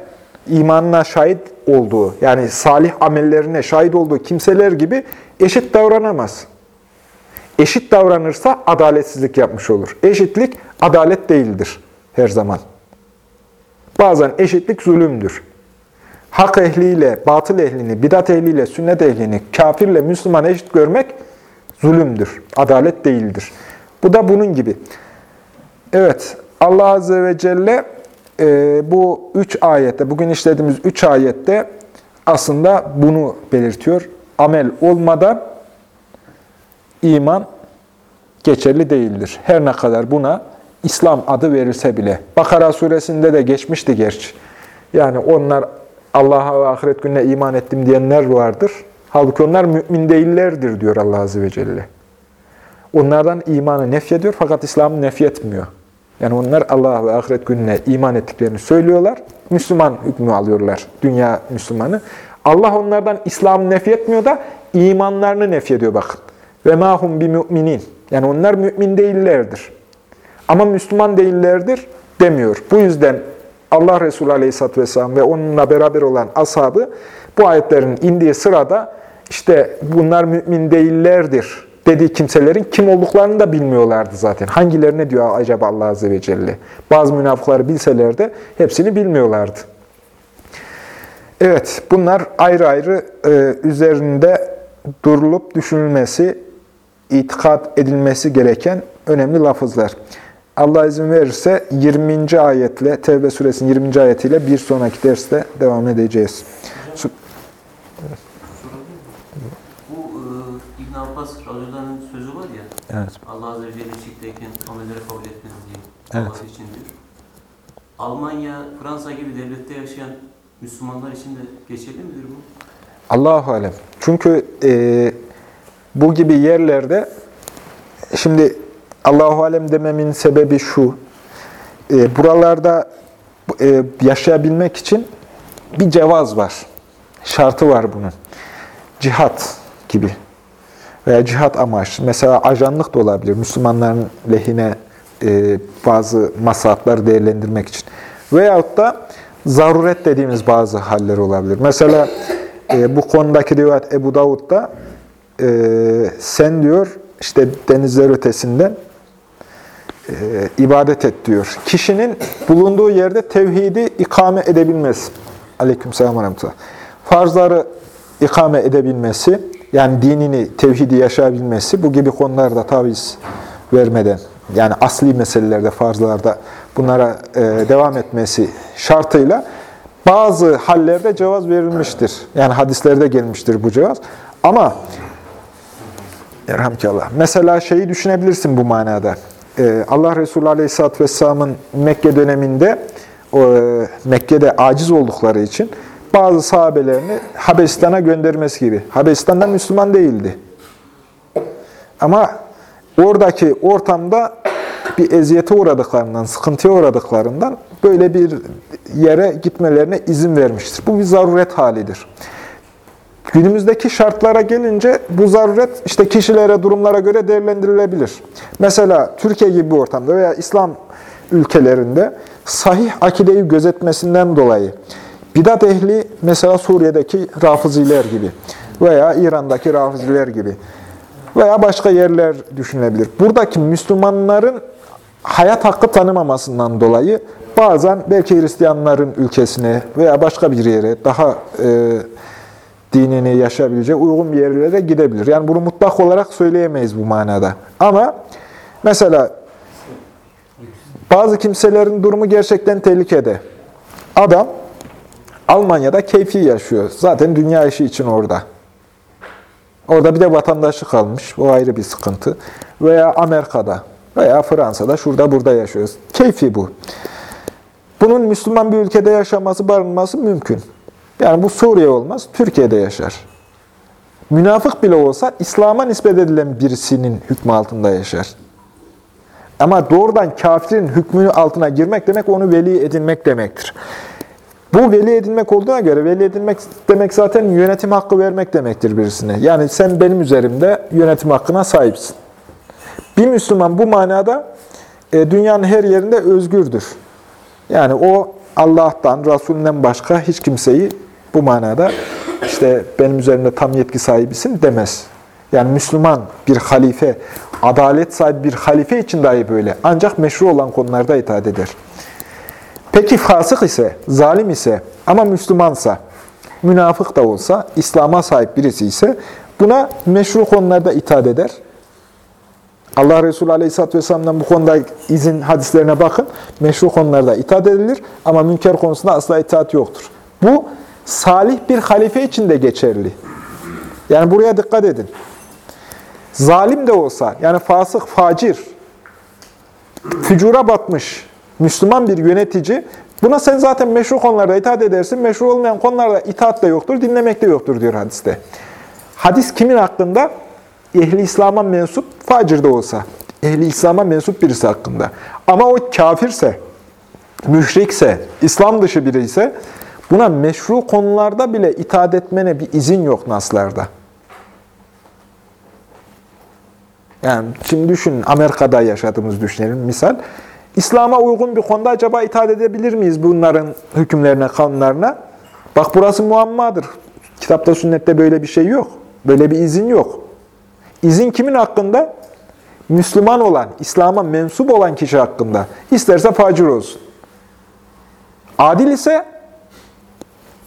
imanına şahit olduğu, yani salih amellerine şahit olduğu kimseler gibi eşit davranamaz. Eşit davranırsa adaletsizlik yapmış olur. Eşitlik adalet değildir her zaman. Bazen eşitlik zulümdür. Hak ehliyle, batıl ehlini, bidat ehliyle, sünnet ehlini, kafirle Müslüman eşit görmek zulümdür. Adalet değildir. Bu da bunun gibi. Evet, Allah Azze ve Celle e, bu üç ayette, bugün işlediğimiz üç ayette aslında bunu belirtiyor. Amel olmadan iman geçerli değildir. Her ne kadar buna İslam adı verilse bile. Bakara suresinde de geçmişti gerçi. Yani onlar Allah'a ve ahiret gününe iman ettim diyenler vardır. Halbuki onlar mümin değillerdir diyor Allah Azze ve Celle. Onlardan imanı nefyediyor fakat İslam'ı nefyetmiyor. Yani onlar Allah ve ahiret gününe iman ettiklerini söylüyorlar. Müslüman hükmü alıyorlar. Dünya Müslümanı. Allah onlardan İslam'ı nefyetmiyor da imanlarını nefyediyor bakın. Ve mahum bi müminin. Yani onlar mümin değillerdir. Ama Müslüman değillerdir demiyor. Bu yüzden Allah Resulü Aleyhisselatü Vesselam ve onunla beraber olan ashabı bu ayetlerin indiği sırada işte bunlar mümin değillerdir dediği kimselerin kim olduklarını da bilmiyorlardı zaten. Hangilerine diyor acaba Allah Azze ve Celle? Bazı münafıkları bilseler de hepsini bilmiyorlardı. Evet, bunlar ayrı ayrı e, üzerinde durulup düşünülmesi, itikat edilmesi gereken önemli lafızlar. Allah izin verirse 20. ayetle, Tevbe suresinin 20. ayetiyle bir sonraki derste devam edeceğiz. Su- Bu e, İbn Abbas radıyallahu sözü var ya, Evet. Allah Azze ve Celle çifteyken amelleri kabul etmez diye. Evet. Allah için diyor. Almanya, Fransa gibi devlette yaşayan Müslümanlar için de geçerli midir bu? Allahu alem. Çünkü e, bu gibi yerlerde şimdi Allahu alem dememin sebebi şu. E, buralarda e, yaşayabilmek için bir cevaz var. Şartı var bunun. Cihat gibi. Veya cihat amaçlı. Mesela ajanlık da olabilir. Müslümanların lehine e, bazı maslahatları değerlendirmek için. Veyahut da zaruret dediğimiz bazı haller olabilir. Mesela e, bu konudaki rivayet Ebu Davud'da e, sen diyor işte denizler ötesinden e, ibadet et diyor. Kişinin bulunduğu yerde tevhidi ikame edebilmesi. Ve rahmetullah. Farzları ikame edebilmesi, yani dinini, tevhidi yaşayabilmesi, bu gibi konularda taviz vermeden, yani asli meselelerde, farzlarda bunlara e, devam etmesi şartıyla bazı hallerde cevaz verilmiştir. Yani hadislerde gelmiştir bu cevaz. Ama Erhamkallah. Mesela şeyi düşünebilirsin bu manada. Ee, Allah Resulü Aleyhisselatü Vesselam'ın Mekke döneminde o, e, Mekke'de aciz oldukları için bazı sahabelerini Habeşistan'a göndermesi gibi. Habeşistan'da Müslüman değildi. Ama oradaki ortamda bir eziyete uğradıklarından, sıkıntıya uğradıklarından böyle bir yere gitmelerine izin vermiştir. Bu bir zaruret halidir. Günümüzdeki şartlara gelince bu zaruret işte kişilere, durumlara göre değerlendirilebilir. Mesela Türkiye gibi bir ortamda veya İslam ülkelerinde sahih akideyi gözetmesinden dolayı bidat ehli mesela Suriye'deki rafıziler gibi veya İran'daki rafıziler gibi veya başka yerler düşünülebilir. Buradaki Müslümanların hayat hakkı tanımamasından dolayı bazen belki Hristiyanların ülkesine veya başka bir yere daha e, dinini yaşayabileceği uygun bir yerlere gidebilir. Yani bunu mutlak olarak söyleyemeyiz bu manada. Ama mesela bazı kimselerin durumu gerçekten tehlikede. Adam Almanya'da keyfi yaşıyor. Zaten dünya işi için orada. Orada bir de vatandaşı kalmış. O ayrı bir sıkıntı. Veya Amerika'da veya Fransa'da şurada burada yaşıyoruz. Keyfi bu. Bunun Müslüman bir ülkede yaşaması, barınması mümkün. Yani bu Suriye olmaz, Türkiye'de yaşar. Münafık bile olsa İslam'a nispet edilen birisinin hükmü altında yaşar. Ama doğrudan kafirin hükmünü altına girmek demek onu veli edinmek demektir. Bu veli edinmek olduğuna göre veli edinmek demek zaten yönetim hakkı vermek demektir birisine. Yani sen benim üzerimde yönetim hakkına sahipsin. Bir Müslüman bu manada e, dünyanın her yerinde özgürdür. Yani o Allah'tan, Resulünden başka hiç kimseyi bu manada işte benim üzerimde tam yetki sahibisin demez. Yani Müslüman bir halife, adalet sahibi bir halife için dahi böyle. Ancak meşru olan konularda itaat eder. Peki fasık ise, zalim ise ama Müslümansa, münafık da olsa, İslam'a sahip birisi ise buna meşru konularda itaat eder. Allah Resulü Aleyhisselatü Vesselam'dan bu konuda izin hadislerine bakın. Meşru konularda itaat edilir ama münker konusunda asla itaat yoktur. Bu salih bir halife için de geçerli. Yani buraya dikkat edin. Zalim de olsa, yani fasık, facir, fücura batmış Müslüman bir yönetici Buna sen zaten meşru konularda itaat edersin. Meşru olmayan konularda itaat de yoktur, dinlemek de yoktur diyor hadiste. Hadis kimin hakkında? Ehli İslam'a mensup, facir de olsa. Ehli İslam'a mensup birisi hakkında. Ama o kafirse, müşrikse, İslam dışı biri ise buna meşru konularda bile itaat etmene bir izin yok naslarda. Yani şimdi düşünün Amerika'da yaşadığımız düşünelim misal. İslam'a uygun bir konuda acaba itaat edebilir miyiz bunların hükümlerine, kanunlarına? Bak burası muammadır. Kitapta, sünnette böyle bir şey yok. Böyle bir izin yok. İzin kimin hakkında? Müslüman olan, İslam'a mensup olan kişi hakkında. İsterse facir olsun. Adil ise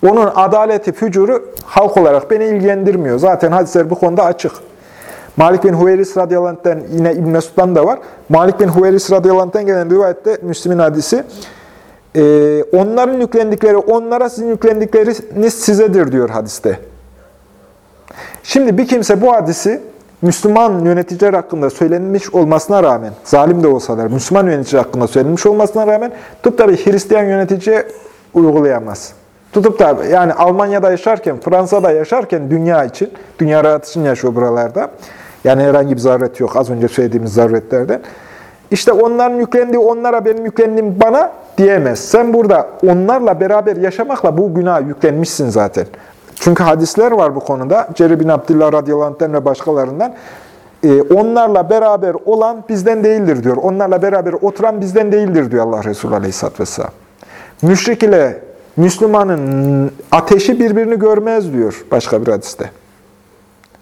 onun adaleti, fücuru halk olarak beni ilgilendirmiyor. Zaten hadisler bu konuda açık. Malik bin Hüveyris radıyallahu yine İbn Mesud'dan da var. Malik bin Hüveyris radıyallahu gelen rivayette Müslim'in hadisi e, onların yüklendikleri onlara sizin yüklendikleriniz sizedir diyor hadiste. Şimdi bir kimse bu hadisi Müslüman yöneticiler hakkında söylenmiş olmasına rağmen, zalim de olsalar, Müslüman yönetici hakkında söylenmiş olmasına rağmen tutup da bir Hristiyan yöneticiye uygulayamaz. Tutup da yani Almanya'da yaşarken, Fransa'da yaşarken dünya için, dünya rahat için yaşıyor buralarda. Yani herhangi bir zaruret yok az önce söylediğimiz zaruretlerden. İşte onların yüklendiği onlara benim yüklendiğim bana diyemez. Sen burada onlarla beraber yaşamakla bu günah yüklenmişsin zaten. Çünkü hadisler var bu konuda. Ceri bin Abdullah radıyallahu ve başkalarından. Ee, onlarla beraber olan bizden değildir diyor. Onlarla beraber oturan bizden değildir diyor Allah Resulü aleyhisselatü vesselam. Müşrik ile Müslümanın ateşi birbirini görmez diyor başka bir hadiste.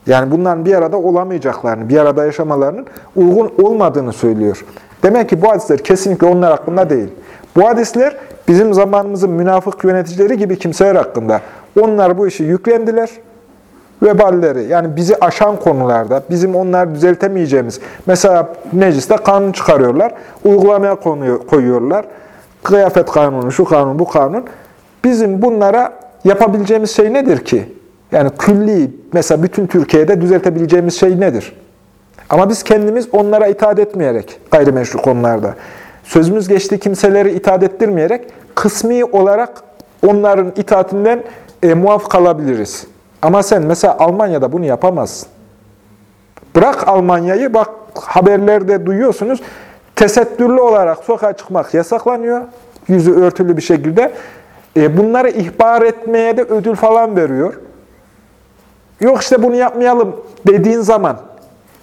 Yani bunların bir arada olamayacaklarını, bir arada yaşamalarının uygun olmadığını söylüyor. Demek ki bu hadisler kesinlikle onlar hakkında değil. Bu hadisler bizim zamanımızın münafık yöneticileri gibi kimseler hakkında. Onlar bu işi yüklendiler. Veballeri, yani bizi aşan konularda, bizim onları düzeltemeyeceğimiz, mesela mecliste kanun çıkarıyorlar, uygulamaya koyuyorlar. Kıyafet kanunu, şu kanun, bu kanun. Bizim bunlara yapabileceğimiz şey nedir ki? Yani külli, mesela bütün Türkiye'de düzeltebileceğimiz şey nedir? Ama biz kendimiz onlara itaat etmeyerek, gayrimeşru konularda, sözümüz geçtiği kimseleri itaat ettirmeyerek, kısmi olarak onların itaatinden e, muaf kalabiliriz. Ama sen mesela Almanya'da bunu yapamazsın. Bırak Almanya'yı, bak haberlerde duyuyorsunuz, tesettürlü olarak sokağa çıkmak yasaklanıyor, yüzü örtülü bir şekilde. E, bunları ihbar etmeye de ödül falan veriyor. Yok işte bunu yapmayalım dediğin zaman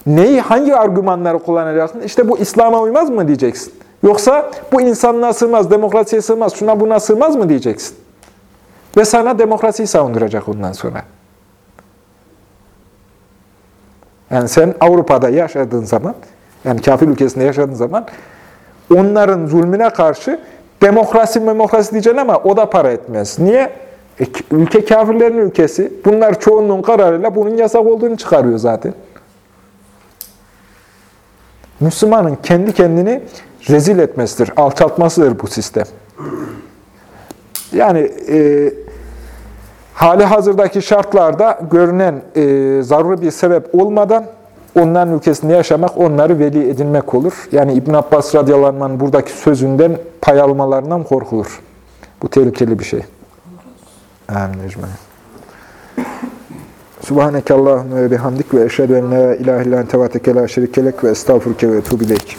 neyi, hangi argümanları kullanacaksın? İşte bu İslam'a uymaz mı diyeceksin? Yoksa bu insanlığa sığmaz, demokrasiye sığmaz, şuna buna sığmaz mı diyeceksin? Ve sana demokrasiyi savunduracak ondan sonra. Yani sen Avrupa'da yaşadığın zaman, yani kafir ülkesinde yaşadığın zaman onların zulmüne karşı demokrasi demokrasi diyeceksin ama o da para etmez. Niye? E, ülke kafirlerin ülkesi. Bunlar çoğunluğun kararıyla bunun yasak olduğunu çıkarıyor zaten. Müslümanın kendi kendini rezil etmesidir, alçaltmasıdır bu sistem. Yani e, hali hazırdaki şartlarda görünen e, zaruri bir sebep olmadan onların ülkesinde yaşamak, onları veli edinmek olur. Yani İbn Abbas radıyallahu anh'ın buradaki sözünden pay almalarından korkulur. Bu tehlikeli bir şey. Amin. ecmaîn. Subhaneke Allahümme ve bihamdik ve eşhedü en la ilahe illan tevateke ve estağfurke ve etubileyk.